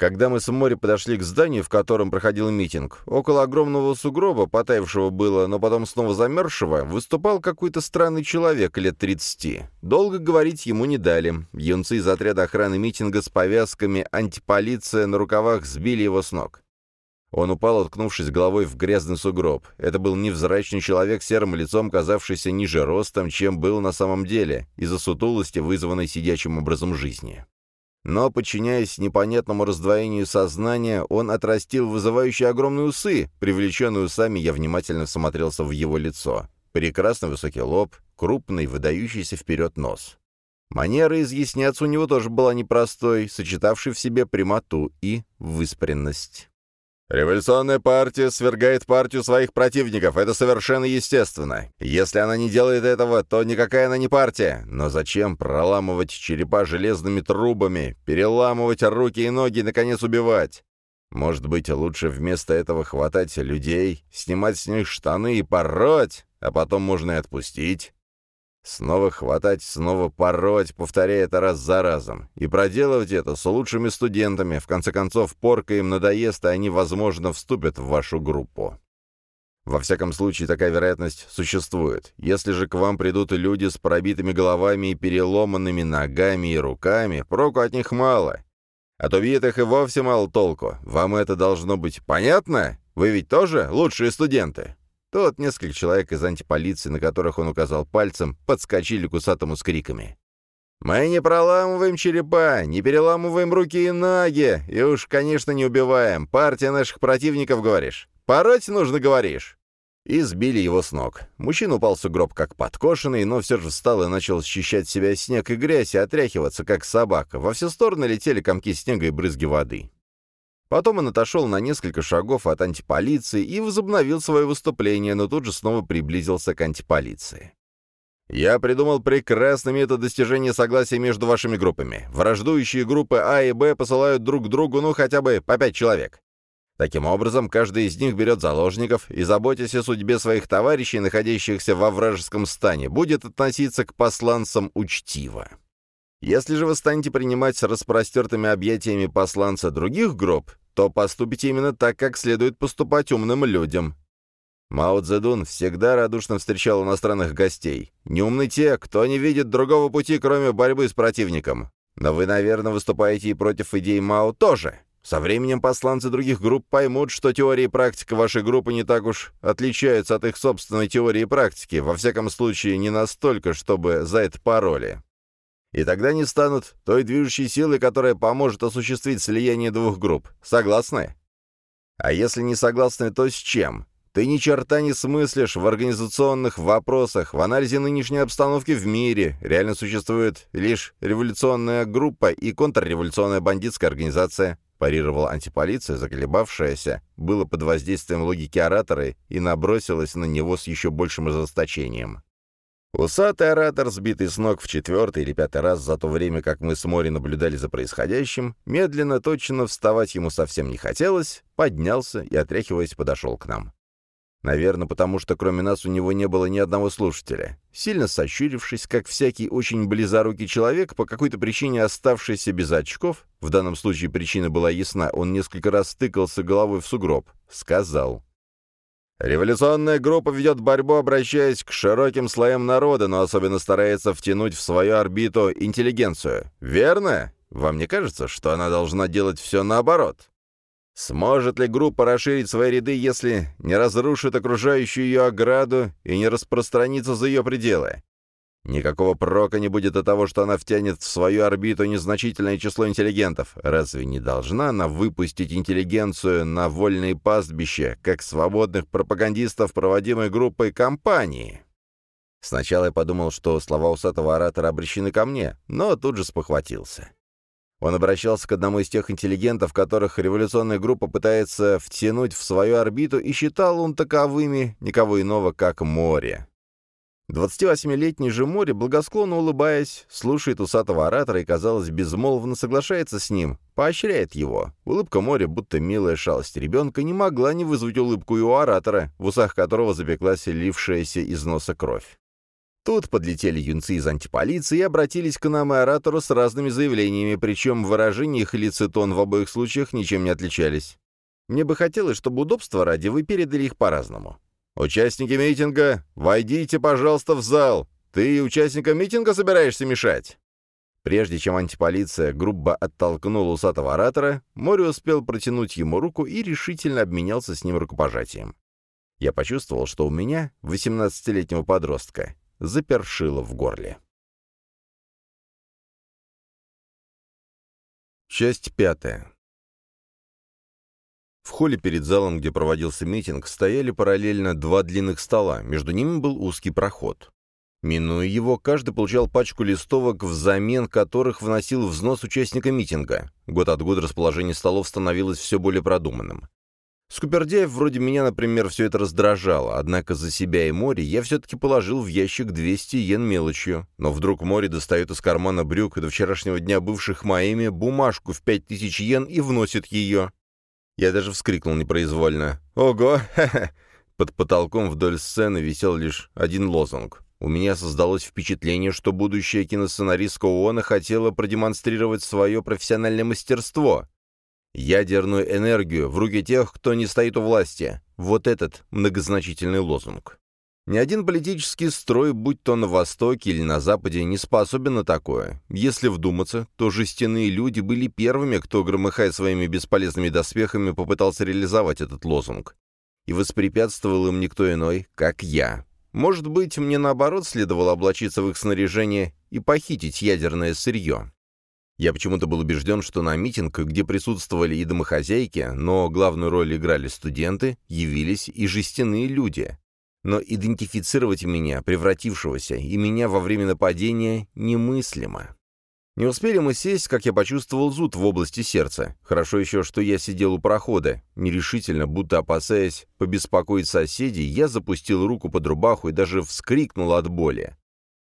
Когда мы с моря подошли к зданию, в котором проходил митинг, около огромного сугроба, потаявшего было, но потом снова замерзшего, выступал какой-то странный человек лет 30. Долго говорить ему не дали. Юнцы из отряда охраны митинга с повязками антиполиция на рукавах сбили его с ног. Он упал, уткнувшись головой в грязный сугроб. Это был невзрачный человек серым лицом, казавшийся ниже ростом, чем был на самом деле, из-за сутулости, вызванной сидячим образом жизни. Но, подчиняясь непонятному раздвоению сознания, он отрастил вызывающие огромные усы. Привлеченный усами, я внимательно смотрелся в его лицо. Прекрасный высокий лоб, крупный, выдающийся вперед нос. Манера изъясняться у него тоже была непростой, сочетавшей в себе прямоту и выспренность. Революционная партия свергает партию своих противников, это совершенно естественно. Если она не делает этого, то никакая она не партия. Но зачем проламывать черепа железными трубами, переламывать руки и ноги и, наконец, убивать? Может быть, лучше вместо этого хватать людей, снимать с них штаны и пороть, а потом можно и отпустить? Снова хватать, снова пороть, повторяя это раз за разом. И проделывать это с лучшими студентами. В конце концов, порка им надоест, и они, возможно, вступят в вашу группу. Во всяком случае, такая вероятность существует. Если же к вам придут люди с пробитыми головами и переломанными ногами и руками, проку от них мало. От убитых и вовсе мало толку. Вам это должно быть понятно? Вы ведь тоже лучшие студенты? Тот несколько человек из антиполиции, на которых он указал пальцем, подскочили к усатому с криками. «Мы не проламываем черепа, не переламываем руки и ноги, и уж, конечно, не убиваем. Партия наших противников, говоришь? Пороть нужно, говоришь?» И сбили его с ног. Мужчина упал в сугроб как подкошенный, но все же встал и начал счищать себя снег и грязь и отряхиваться, как собака. Во все стороны летели комки снега и брызги воды. Потом он отошел на несколько шагов от антиполиции и возобновил свое выступление, но тут же снова приблизился к антиполиции. «Я придумал прекрасный метод достижения согласия между вашими группами. Враждующие группы А и Б посылают друг другу, ну, хотя бы по пять человек. Таким образом, каждый из них берет заложников и, заботясь о судьбе своих товарищей, находящихся во вражеском стане, будет относиться к посланцам учтиво. Если же вы станете принимать с распростертыми объятиями посланца других групп, то поступите именно так, как следует поступать умным людям. Мао Цзэдун всегда радушно встречал иностранных гостей. Неумны те, кто не видит другого пути, кроме борьбы с противником. Но вы, наверное, выступаете и против идей Мао тоже. Со временем посланцы других групп поймут, что теория и практика вашей группы не так уж отличаются от их собственной теории и практики, во всяком случае не настолько, чтобы за это пароли и тогда не станут той движущей силой, которая поможет осуществить слияние двух групп. Согласны? А если не согласны, то с чем? Ты ни черта не смыслишь в организационных вопросах, в анализе нынешней обстановки в мире. Реально существует лишь революционная группа и контрреволюционная бандитская организация, парировала антиполиция, заколебавшаяся, было под воздействием логики оратора и набросилась на него с еще большим ожесточением. Усатый оратор, сбитый с ног в четвертый или пятый раз за то время, как мы с Мори наблюдали за происходящим, медленно, точно вставать ему совсем не хотелось, поднялся и, отряхиваясь, подошел к нам. Наверное, потому что кроме нас у него не было ни одного слушателя. Сильно сощурившись, как всякий очень близорукий человек, по какой-то причине оставшийся без очков, в данном случае причина была ясна, он несколько раз тыкался головой в сугроб, сказал — Революционная группа ведет борьбу, обращаясь к широким слоям народа, но особенно старается втянуть в свою орбиту интеллигенцию. Верно? Вам не кажется, что она должна делать все наоборот? Сможет ли группа расширить свои ряды, если не разрушит окружающую ее ограду и не распространится за ее пределы? Никакого прока не будет от того, что она втянет в свою орбиту незначительное число интеллигентов. Разве не должна она выпустить интеллигенцию на вольные пастбища, как свободных пропагандистов, проводимой группой кампании? Сначала я подумал, что слова усатого оратора обращены ко мне, но тут же спохватился. Он обращался к одному из тех интеллигентов, которых революционная группа пытается втянуть в свою орбиту, и считал он таковыми никого иного, как море. 28-летний же море, благосклонно улыбаясь, слушает усатого оратора и, казалось, безмолвно соглашается с ним, поощряет его. Улыбка моря, будто милая шалость ребенка, не могла не вызвать улыбку и у оратора, в усах которого запеклась лившаяся из носа кровь. Тут подлетели юнцы из антиполиции и обратились к нам и оратору с разными заявлениями, причем выражения их лиц и тон в обоих случаях ничем не отличались. Мне бы хотелось, чтобы удобства ради вы передали их по-разному. «Участники митинга, войдите, пожалуйста, в зал! Ты участникам митинга собираешься мешать?» Прежде чем антиполиция грубо оттолкнула усатого оратора, Мори успел протянуть ему руку и решительно обменялся с ним рукопожатием. Я почувствовал, что у меня, 18-летнего подростка, запершило в горле. Часть пятая. В холле перед залом, где проводился митинг, стояли параллельно два длинных стола, между ними был узкий проход. Минуя его, каждый получал пачку листовок, взамен которых вносил взнос участника митинга. Год от года расположение столов становилось все более продуманным. Скупердяев вроде меня, например, все это раздражало, однако за себя и море я все-таки положил в ящик 200 йен мелочью. Но вдруг море достает из кармана брюк до вчерашнего дня бывших моими бумажку в 5000 йен и вносит ее. Я даже вскрикнул непроизвольно. «Ого! Ха-ха!» <laughs> Под потолком вдоль сцены висел лишь один лозунг. У меня создалось впечатление, что будущая киносценаристка ООН хотела продемонстрировать свое профессиональное мастерство. Ядерную энергию в руки тех, кто не стоит у власти. Вот этот многозначительный лозунг. Ни один политический строй, будь то на Востоке или на Западе, не способен на такое. Если вдуматься, то жестяные люди были первыми, кто, громыхая своими бесполезными доспехами, попытался реализовать этот лозунг. И воспрепятствовал им никто иной, как я. Может быть, мне наоборот следовало облачиться в их снаряжение и похитить ядерное сырье. Я почему-то был убежден, что на митинг, где присутствовали и домохозяйки, но главную роль играли студенты, явились и жестяные люди. Но идентифицировать меня, превратившегося, и меня во время нападения немыслимо. Не успели мы сесть, как я почувствовал зуд в области сердца. Хорошо еще, что я сидел у прохода. Нерешительно, будто опасаясь побеспокоить соседей, я запустил руку под рубаху и даже вскрикнул от боли.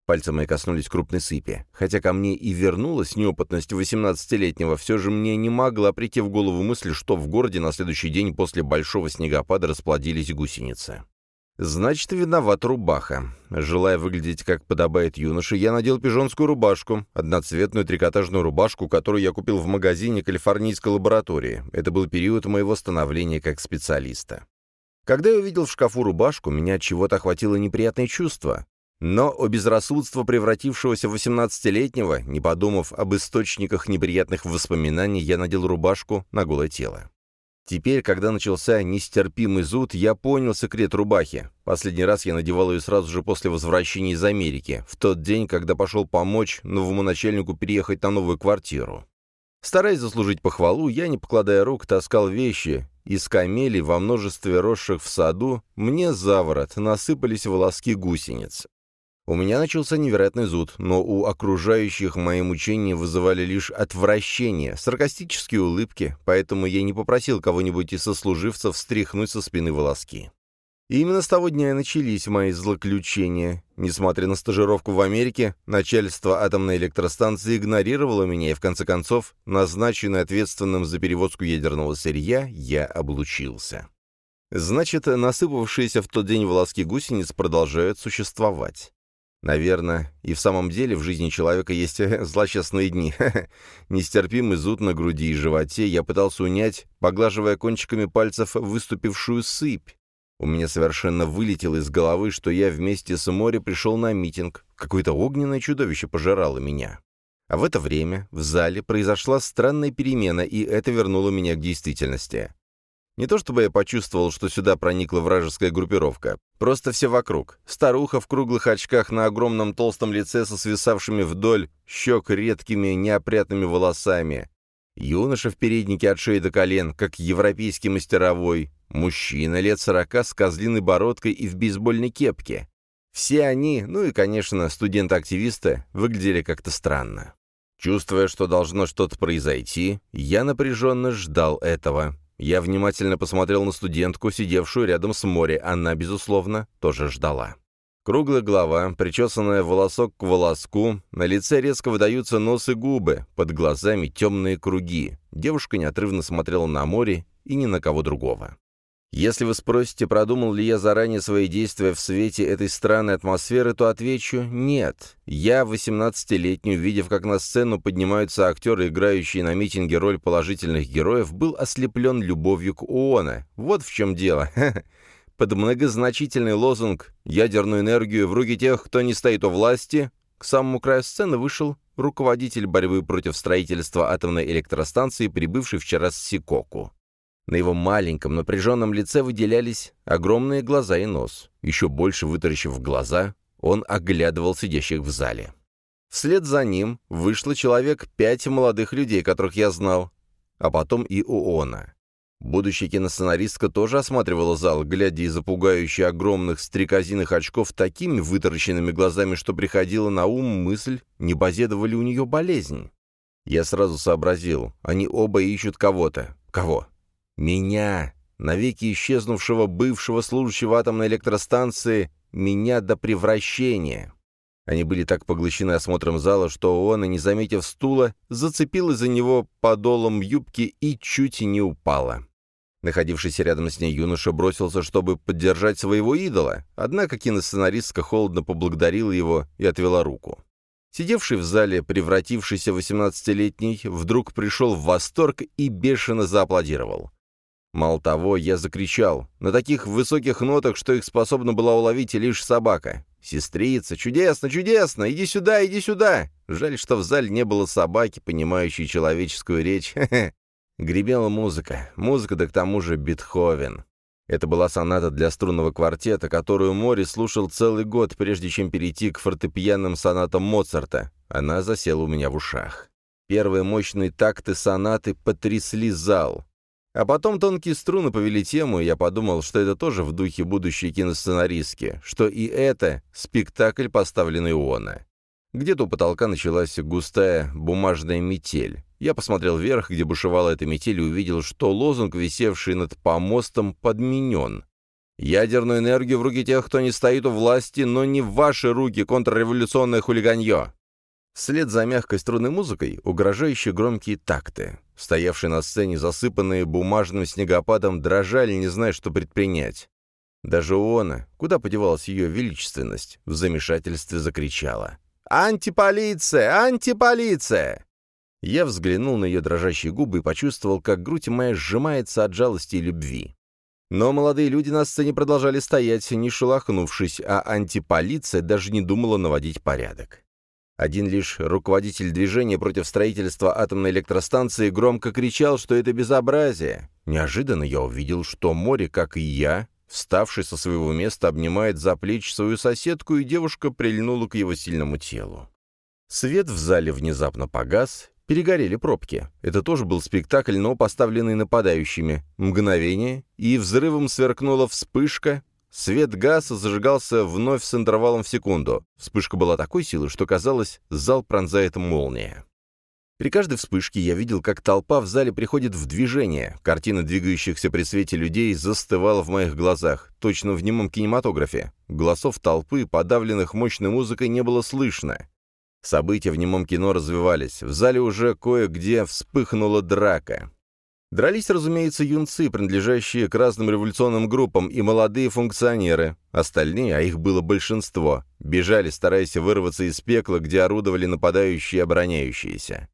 Пальцы мои коснулись крупной сыпи. Хотя ко мне и вернулась неопытность 18-летнего, все же мне не могла прийти в голову мысль, что в городе на следующий день после большого снегопада расплодились гусеницы. Значит, виноват рубаха. Желая выглядеть как подобает юноше, я надел пижонскую рубашку, одноцветную трикотажную рубашку, которую я купил в магазине калифорнийской лаборатории. Это был период моего становления как специалиста. Когда я увидел в шкафу рубашку, меня от чего-то охватило неприятное чувство. Но о безрассудство превратившегося в 18-летнего, не подумав об источниках неприятных воспоминаний, я надел рубашку на голое тело. Теперь, когда начался нестерпимый зуд, я понял секрет рубахи. Последний раз я надевал ее сразу же после возвращения из Америки, в тот день, когда пошел помочь новому начальнику переехать на новую квартиру. Стараясь заслужить похвалу, я, не покладая рук, таскал вещи. Из камелей во множестве росших в саду мне за ворот насыпались волоски гусениц. У меня начался невероятный зуд, но у окружающих мои мучения вызывали лишь отвращение, саркастические улыбки, поэтому я не попросил кого-нибудь из сослуживцев стряхнуть со спины волоски. И именно с того дня и начались мои злоключения. Несмотря на стажировку в Америке, начальство атомной электростанции игнорировало меня, и в конце концов, назначенный ответственным за перевозку ядерного сырья, я облучился. Значит, насыпавшиеся в тот день волоски гусениц продолжают существовать. Наверное, и в самом деле в жизни человека есть <laughs> злосчастные дни. <laughs> Нестерпимый зуд на груди и животе я пытался унять, поглаживая кончиками пальцев выступившую сыпь. У меня совершенно вылетело из головы, что я вместе с море пришел на митинг. Какое-то огненное чудовище пожирало меня. А в это время в зале произошла странная перемена, и это вернуло меня к действительности. Не то чтобы я почувствовал, что сюда проникла вражеская группировка. Просто все вокруг. Старуха в круглых очках на огромном толстом лице со свисавшими вдоль щек редкими неопрятными волосами. Юноша в переднике от шеи до колен, как европейский мастеровой. Мужчина лет сорока с козлиной бородкой и в бейсбольной кепке. Все они, ну и, конечно, студенты-активисты, выглядели как-то странно. Чувствуя, что должно что-то произойти, я напряженно ждал этого. Я внимательно посмотрел на студентку, сидевшую рядом с море. Она, безусловно, тоже ждала. Круглая голова, причесанная волосок к волоску, на лице резко выдаются нос и губы, под глазами темные круги. Девушка неотрывно смотрела на море и ни на кого другого. Если вы спросите, продумал ли я заранее свои действия в свете этой странной атмосферы, то отвечу «нет». Я, 18-летний, увидев, как на сцену поднимаются актеры, играющие на митинге роль положительных героев, был ослеплен любовью к ООНа. Вот в чем дело. <laughs> Под многозначительный лозунг «Ядерную энергию в руки тех, кто не стоит у власти» к самому краю сцены вышел руководитель борьбы против строительства атомной электростанции, прибывший вчера с Сикоку. На его маленьком напряженном лице выделялись огромные глаза и нос. Еще больше вытаращив глаза, он оглядывал сидящих в зале. Вслед за ним вышло человек пять молодых людей, которых я знал, а потом и Уона. Будущая киносценаристка тоже осматривала зал, глядя из-за пугающих огромных стрекозиных очков такими вытаращенными глазами, что приходила на ум мысль, не базедовали у нее болезнь. Я сразу сообразил, они оба ищут кого-то. Кого? Меня, навеки исчезнувшего бывшего служащего атомной электростанции, меня до превращения. Они были так поглощены осмотром зала, что он, не заметив стула, зацепилась за него подолом юбки и чуть не упала. Находившийся рядом с ней юноша бросился, чтобы поддержать своего идола, однако киносценаристка холодно поблагодарила его и отвела руку. Сидевший в зале, превратившийся в 18-летний, вдруг пришел в восторг и бешено зааплодировал. Мало того, я закричал, на таких высоких нотах, что их способна была уловить лишь собака. «Сестрица, чудесно, чудесно! Иди сюда, иди сюда!» Жаль, что в зале не было собаки, понимающей человеческую речь. <laughs> Гремела музыка. Музыка, да к тому же Бетховен. Это была соната для струнного квартета, которую Мори слушал целый год, прежде чем перейти к фортепианным сонатам Моцарта. Она засела у меня в ушах. Первые мощные такты сонаты потрясли зал. А потом тонкие струны повели тему, и я подумал, что это тоже в духе будущей киносценаристки, что и это спектакль, поставленный Иона. Где-то у потолка началась густая бумажная метель. Я посмотрел вверх, где бушевала эта метель, и увидел, что лозунг, висевший над помостом, подменен. «Ядерную энергию в руки тех, кто не стоит у власти, но не в ваши руки, контрреволюционное хулиганье!» Вслед за мягкой струнной музыкой угрожающие громкие такты. Стоявшие на сцене, засыпанные бумажным снегопадом, дрожали, не зная, что предпринять. Даже Оона, куда подевалась ее величественность, в замешательстве закричала. «Антиполиция! Антиполиция!» Я взглянул на ее дрожащие губы и почувствовал, как грудь моя сжимается от жалости и любви. Но молодые люди на сцене продолжали стоять, не шелохнувшись, а антиполиция даже не думала наводить порядок. Один лишь руководитель движения против строительства атомной электростанции громко кричал, что это безобразие. Неожиданно я увидел, что море, как и я, вставший со своего места, обнимает за плечи свою соседку, и девушка прильнула к его сильному телу. Свет в зале внезапно погас, перегорели пробки. Это тоже был спектакль, но поставленный нападающими. Мгновение, и взрывом сверкнула вспышка, Свет газа зажигался вновь с интервалом в секунду. Вспышка была такой силы, что казалось, зал пронзает молния. При каждой вспышке я видел, как толпа в зале приходит в движение. Картина двигающихся при свете людей застывала в моих глазах, точно в немом кинематографе. Голосов толпы, подавленных мощной музыкой, не было слышно. События в немом кино развивались. В зале уже кое-где вспыхнула драка. Дрались, разумеется, юнцы, принадлежащие к разным революционным группам, и молодые функционеры. Остальные, а их было большинство, бежали, стараясь вырваться из пекла, где орудовали нападающие и обороняющиеся.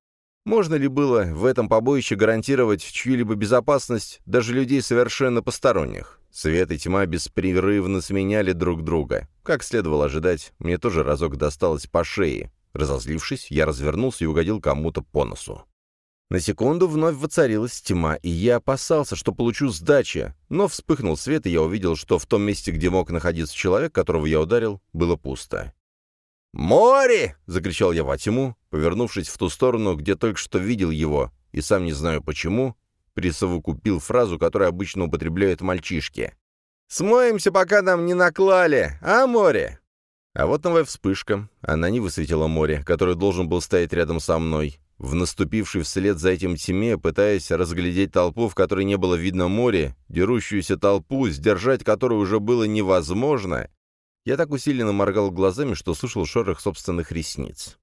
Можно ли было в этом побоище гарантировать чью-либо безопасность даже людей совершенно посторонних? Свет и тьма беспрерывно сменяли друг друга. Как следовало ожидать, мне тоже разок досталось по шее. Разозлившись, я развернулся и угодил кому-то по носу. На секунду вновь воцарилась тьма, и я опасался, что получу сдачи, но вспыхнул свет, и я увидел, что в том месте, где мог находиться человек, которого я ударил, было пусто. «Море!» — закричал я во тьму, повернувшись в ту сторону, где только что видел его, и сам не знаю почему, присовокупил фразу, которую обычно употребляют мальчишки. «Смоемся, пока нам не наклали, а, море?» А вот новая вспышка. Она не высветила море, которое должен был стоять рядом со мной. В наступившей вслед за этим тьме, пытаясь разглядеть толпу, в которой не было видно море, дерущуюся толпу, сдержать которую уже было невозможно, я так усиленно моргал глазами, что слышал шорох собственных ресниц.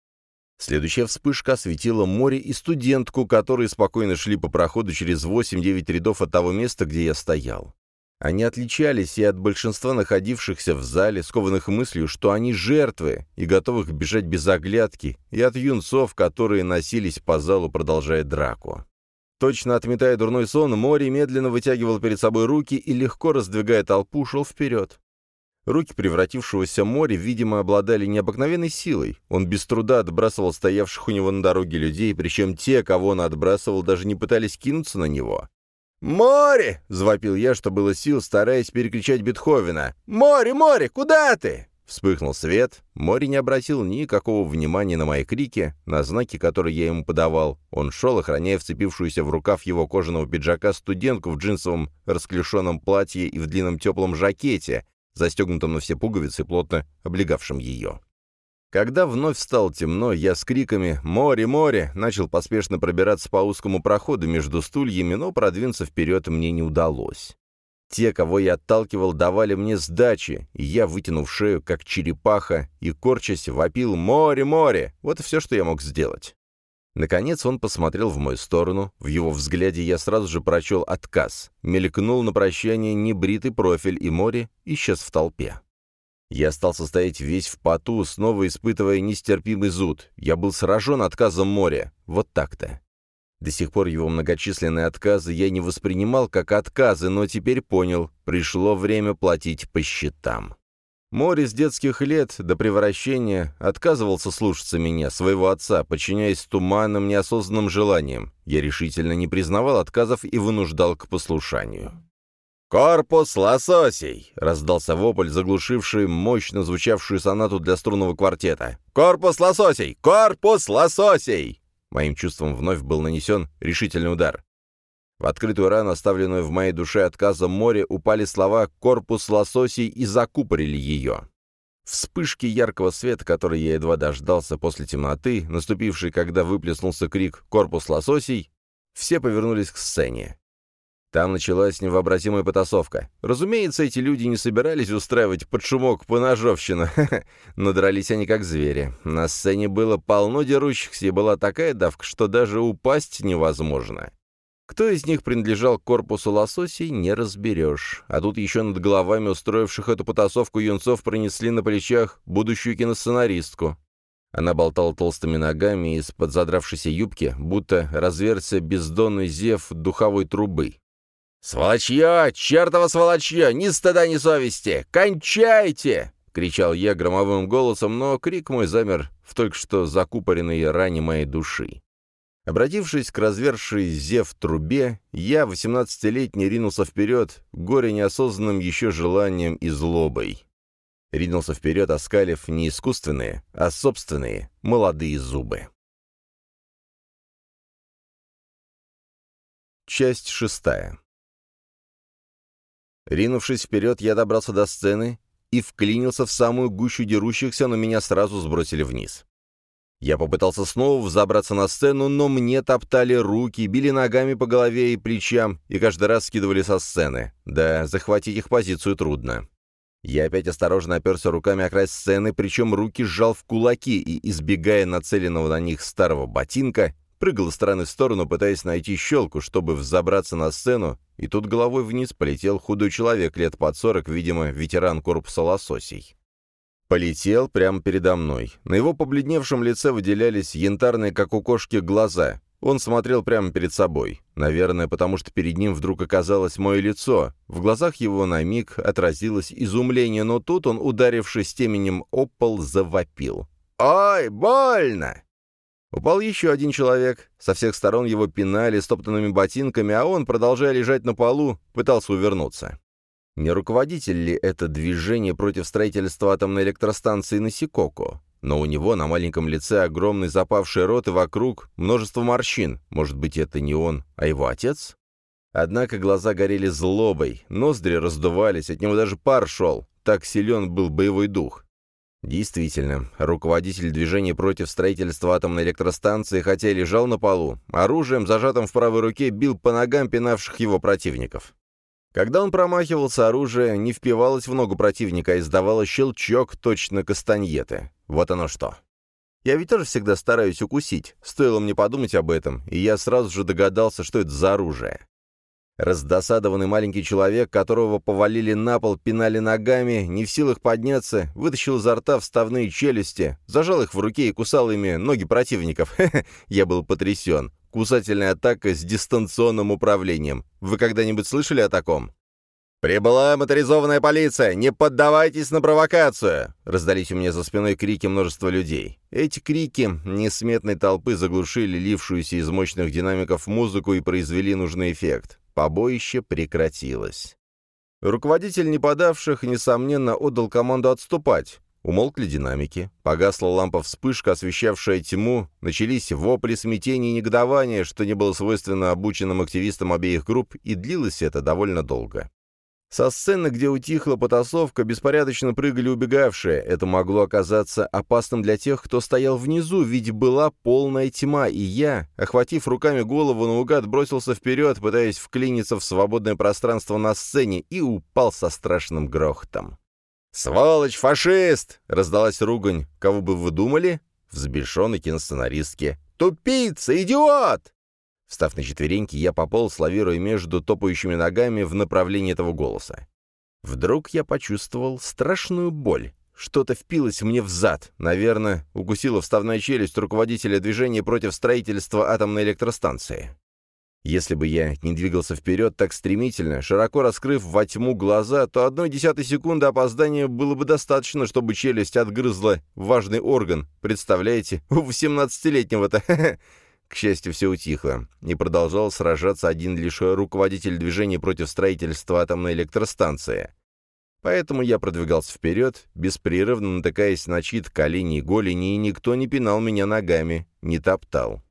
Следующая вспышка осветила море и студентку, которые спокойно шли по проходу через 8-9 рядов от того места, где я стоял. Они отличались и от большинства находившихся в зале, скованных мыслью, что они жертвы и готовых бежать без оглядки, и от юнцов, которые носились по залу, продолжая драку. Точно отметая дурной сон, море медленно вытягивал перед собой руки и, легко раздвигая толпу, шел вперед. Руки превратившегося моря, видимо, обладали необыкновенной силой. Он без труда отбрасывал стоявших у него на дороге людей, причем те, кого он отбрасывал, даже не пытались кинуться на него. «Море!» — завопил я, что было сил, стараясь перекричать Бетховена. «Море, море, куда ты?» Вспыхнул свет. Море не обратил никакого внимания на мои крики, на знаки, которые я ему подавал. Он шел, охраняя вцепившуюся в рукав его кожаного пиджака студентку в джинсовом расклешенном платье и в длинном теплом жакете, застегнутом на все пуговицы, плотно облегавшем ее. Когда вновь стало темно, я с криками «Море, море!» начал поспешно пробираться по узкому проходу между стульями, но продвинуться вперед мне не удалось. Те, кого я отталкивал, давали мне сдачи, и я, вытянув шею, как черепаха, и, корчась, вопил «Море, море!» Вот и все, что я мог сделать. Наконец он посмотрел в мою сторону. В его взгляде я сразу же прочел отказ. Мелькнул на прощание небритый профиль, и море исчез в толпе. Я остался стоять весь в поту, снова испытывая нестерпимый зуд. Я был сражен отказом моря. Вот так-то. До сих пор его многочисленные отказы я не воспринимал как отказы, но теперь понял, пришло время платить по счетам. Море с детских лет до превращения отказывался слушаться меня, своего отца, подчиняясь туманным, неосознанным желаниям. Я решительно не признавал отказов и вынуждал к послушанию. «Корпус лососей!» — раздался вопль, заглушивший мощно звучавшую сонату для струнного квартета. «Корпус лососей! Корпус лососей!» Моим чувством вновь был нанесен решительный удар. В открытую рану, оставленную в моей душе отказом моря, упали слова «корпус лососей» и закупорили ее. Вспышки яркого света, который я едва дождался после темноты, наступившей, когда выплеснулся крик «корпус лососей», все повернулись к сцене. Там началась невообразимая потасовка. Разумеется, эти люди не собирались устраивать под шумок по ножовщину, <laughs> но дрались они как звери. На сцене было полно дерущихся, и была такая давка, что даже упасть невозможно. Кто из них принадлежал к корпусу лососей, не разберешь. А тут еще над головами устроивших эту потасовку юнцов пронесли на плечах будущую киносценаристку. Она болтала толстыми ногами из-под задравшейся юбки, будто разверся бездонный зев духовой трубы. «Сволочье! Чертова сволочье! Ни стыда, ни совести! Кончайте!» — кричал я громовым голосом, но крик мой замер в только что закупоренной ране моей души. Обратившись к развершей зев трубе, я, восемнадцатилетний, ринулся вперед, горе неосознанным еще желанием и злобой. Ринулся вперед, оскалив не искусственные, а собственные молодые зубы. Часть шестая. Ринувшись вперед, я добрался до сцены и вклинился в самую гущу дерущихся, но меня сразу сбросили вниз. Я попытался снова взобраться на сцену, но мне топтали руки, били ногами по голове и плечам и каждый раз скидывали со сцены. Да, захватить их позицию трудно. Я опять осторожно оперся руками о край сцены, причем руки сжал в кулаки и, избегая нацеленного на них старого ботинка, прыгал из стороны в сторону, пытаясь найти щелку, чтобы взобраться на сцену, и тут головой вниз полетел худой человек лет под сорок, видимо, ветеран корпуса лососей. Полетел прямо передо мной. На его побледневшем лице выделялись янтарные, как у кошки, глаза. Он смотрел прямо перед собой. Наверное, потому что перед ним вдруг оказалось мое лицо. В глазах его на миг отразилось изумление, но тут он, ударившись теменем об пол, завопил. «Ой, больно!» Упал еще один человек. Со всех сторон его пинали стоптанными ботинками, а он, продолжая лежать на полу, пытался увернуться. Не руководитель ли это движение против строительства атомной электростанции на Сикоко? Но у него на маленьком лице огромный запавший рот и вокруг множество морщин. Может быть, это не он, а его отец? Однако глаза горели злобой, ноздри раздувались, от него даже пар шел. Так силен был боевой дух. Действительно, руководитель движения против строительства атомной электростанции, хотя и лежал на полу, оружием, зажатым в правой руке, бил по ногам пинавших его противников. Когда он промахивался, оружие не впивалось в ногу противника, а издавало щелчок точно кастаньеты. Вот оно что. Я ведь тоже всегда стараюсь укусить. Стоило мне подумать об этом, и я сразу же догадался, что это за оружие. Раздосадованный маленький человек, которого повалили на пол, пинали ногами, не в силах подняться, вытащил изо рта вставные челюсти, зажал их в руке и кусал ими ноги противников. <laughs> Я был потрясен. Кусательная атака с дистанционным управлением. Вы когда-нибудь слышали о таком? «Прибыла моторизованная полиция! Не поддавайтесь на провокацию!» Раздались у меня за спиной крики множества людей. Эти крики несметной толпы заглушили лившуюся из мощных динамиков музыку и произвели нужный эффект. Побоище прекратилось. Руководитель неподавших, несомненно, отдал команду отступать. Умолкли динамики, погасла лампа-вспышка, освещавшая тьму, начались вопли смятения и негодования, что не было свойственно обученным активистам обеих групп, и длилось это довольно долго. Со сцены, где утихла потасовка, беспорядочно прыгали убегавшие. Это могло оказаться опасным для тех, кто стоял внизу, ведь была полная тьма, и я, охватив руками голову наугад, бросился вперед, пытаясь вклиниться в свободное пространство на сцене, и упал со страшным грохотом. «Сволочь, фашист!» — раздалась ругань. «Кого бы вы думали?» Взбешенный киносценаристки. «Тупица! Идиот!» Встав на четвереньки, я пополз, лавируя между топающими ногами в направлении этого голоса. Вдруг я почувствовал страшную боль. Что-то впилось мне в зад. Наверное, укусила вставная челюсть руководителя движения против строительства атомной электростанции. Если бы я не двигался вперед так стремительно, широко раскрыв во тьму глаза, то одной десятой секунды опоздания было бы достаточно, чтобы челюсть отгрызла важный орган. Представляете, у 18-летнего-то <laughs> К счастью, все утихло, и продолжал сражаться один лишь руководитель движения против строительства атомной электростанции. Поэтому я продвигался вперед, беспрерывно натыкаясь на чьи-то колени и голени, и никто не пинал меня ногами, не топтал.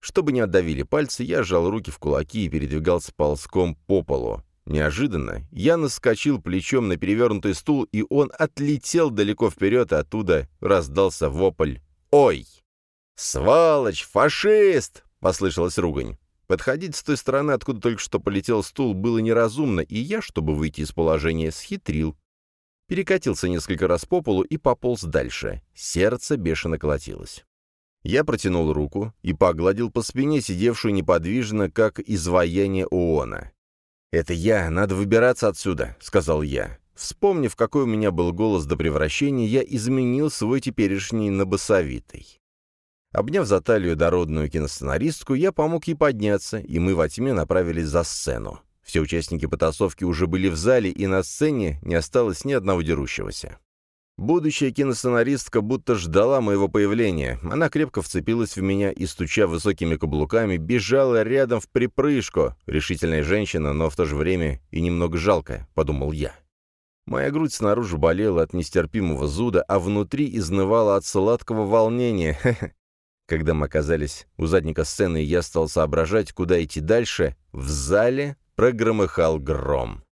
Чтобы не отдавили пальцы, я сжал руки в кулаки и передвигался ползком по полу. Неожиданно я наскочил плечом на перевернутый стул, и он отлетел далеко вперед, и оттуда раздался вопль «Ой!». «Сволочь! Фашист!» — послышалась ругань. Подходить с той стороны, откуда только что полетел стул, было неразумно, и я, чтобы выйти из положения, схитрил. Перекатился несколько раз по полу и пополз дальше. Сердце бешено колотилось. Я протянул руку и погладил по спине, сидевшую неподвижно, как изваяние Оона. «Это я, надо выбираться отсюда», — сказал я. Вспомнив, какой у меня был голос до превращения, я изменил свой теперешний на басовитый. Обняв за талию дородную киносценаристку, я помог ей подняться, и мы во тьме направились за сцену. Все участники потасовки уже были в зале, и на сцене не осталось ни одного дерущегося. Будущая киносценаристка будто ждала моего появления. Она крепко вцепилась в меня и, стуча высокими каблуками, бежала рядом в припрыжку. Решительная женщина, но в то же время и немного жалкая, подумал я. Моя грудь снаружи болела от нестерпимого зуда, а внутри изнывала от сладкого волнения. <laughs> Когда мы оказались у задника сцены, я стал соображать, куда идти дальше, в зале прогромыхал гром.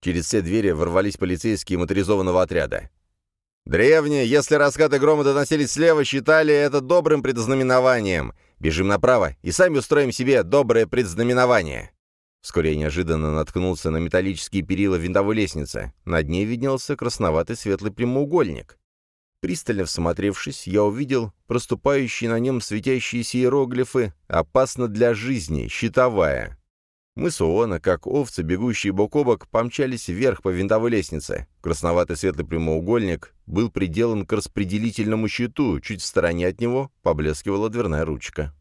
Через все двери ворвались полицейские моторизованного отряда. «Древние, если раскаты грома доносились слева, считали это добрым предзнаменованием. Бежим направо и сами устроим себе доброе предзнаменование». Вскоре я неожиданно наткнулся на металлические перила винтовой лестницы. Над ней виднелся красноватый светлый прямоугольник. Пристально всмотревшись, я увидел проступающие на нем светящиеся иероглифы «Опасно для жизни, щитовая». Мы с Уона, как овцы, бегущие бок о бок, помчались вверх по винтовой лестнице. Красноватый светлый прямоугольник был приделан к распределительному щиту, чуть в стороне от него поблескивала дверная ручка.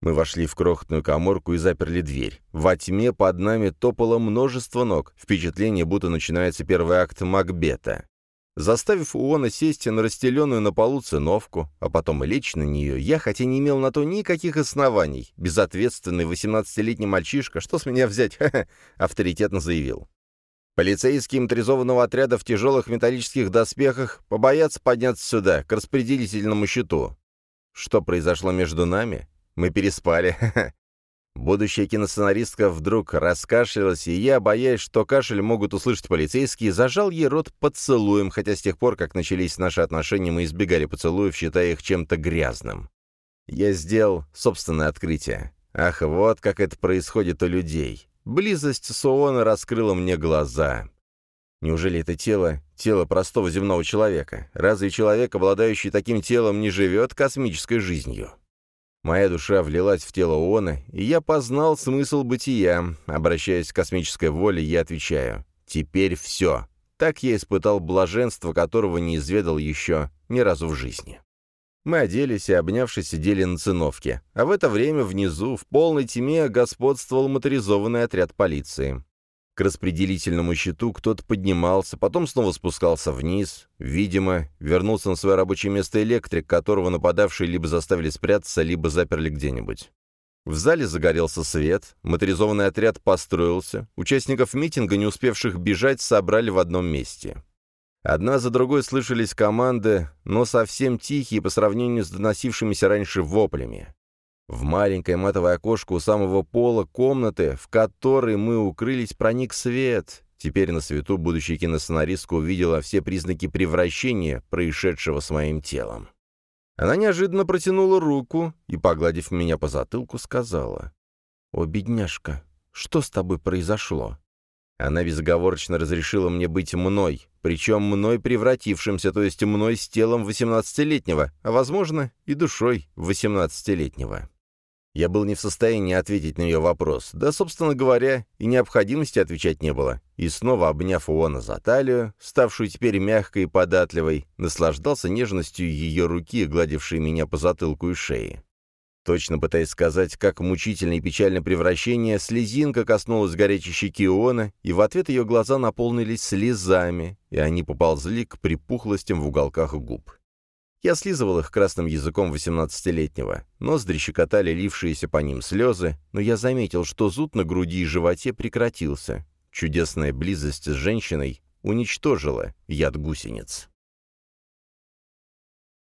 Мы вошли в крохотную коморку и заперли дверь. Во тьме под нами топало множество ног. Впечатление, будто начинается первый акт Макбета. Заставив Уона сесть на расстеленную на полу циновку, а потом и лечь на нее, я, хотя не имел на то никаких оснований, безответственный 18-летний мальчишка, что с меня взять, <laughs> авторитетно заявил. Полицейские моторизованного отряда в тяжелых металлических доспехах побоятся подняться сюда, к распределительному щиту. Что произошло между нами? Мы переспали. <laughs> Будущая киносценаристка вдруг раскашлялась, и я, боясь, что кашель могут услышать полицейские, зажал ей рот поцелуем, хотя с тех пор, как начались наши отношения, мы избегали поцелуев, считая их чем-то грязным. Я сделал собственное открытие. Ах, вот как это происходит у людей. Близость Суона раскрыла мне глаза. Неужели это тело — тело простого земного человека? Разве человек, обладающий таким телом, не живет космической жизнью? Моя душа влилась в тело Оона, и я познал смысл бытия. Обращаясь к космической воле, я отвечаю «Теперь все». Так я испытал блаженство, которого не изведал еще ни разу в жизни. Мы оделись и, обнявшись, сидели на циновке, а в это время внизу, в полной тьме, господствовал моторизованный отряд полиции. К распределительному щиту кто-то поднимался, потом снова спускался вниз. Видимо, вернулся на свое рабочее место электрик, которого нападавшие либо заставили спрятаться, либо заперли где-нибудь. В зале загорелся свет, моторизованный отряд построился, участников митинга, не успевших бежать, собрали в одном месте. Одна за другой слышались команды, но совсем тихие по сравнению с доносившимися раньше воплями. В маленькое матовое окошко у самого пола комнаты, в которой мы укрылись, проник свет. Теперь на свету будущая киносценаристка увидела все признаки превращения, происшедшего с моим телом. Она неожиданно протянула руку и, погладив меня по затылку, сказала, «О, бедняжка, что с тобой произошло?» Она безоговорочно разрешила мне быть мной, причем мной превратившимся, то есть мной с телом 18-летнего, а, возможно, и душой 18-летнего. Я был не в состоянии ответить на ее вопрос, да, собственно говоря, и необходимости отвечать не было. И снова, обняв Уона за талию, ставшую теперь мягкой и податливой, наслаждался нежностью ее руки, гладившей меня по затылку и шее. Точно пытаясь сказать, как мучительное и печальное превращение, слезинка коснулась горячей щеки Иона, и в ответ ее глаза наполнились слезами, и они поползли к припухлостям в уголках губ. Я слизывал их красным языком восемнадцатилетнего. Ноздри щекотали лившиеся по ним слезы, но я заметил, что зуд на груди и животе прекратился. Чудесная близость с женщиной уничтожила яд гусениц.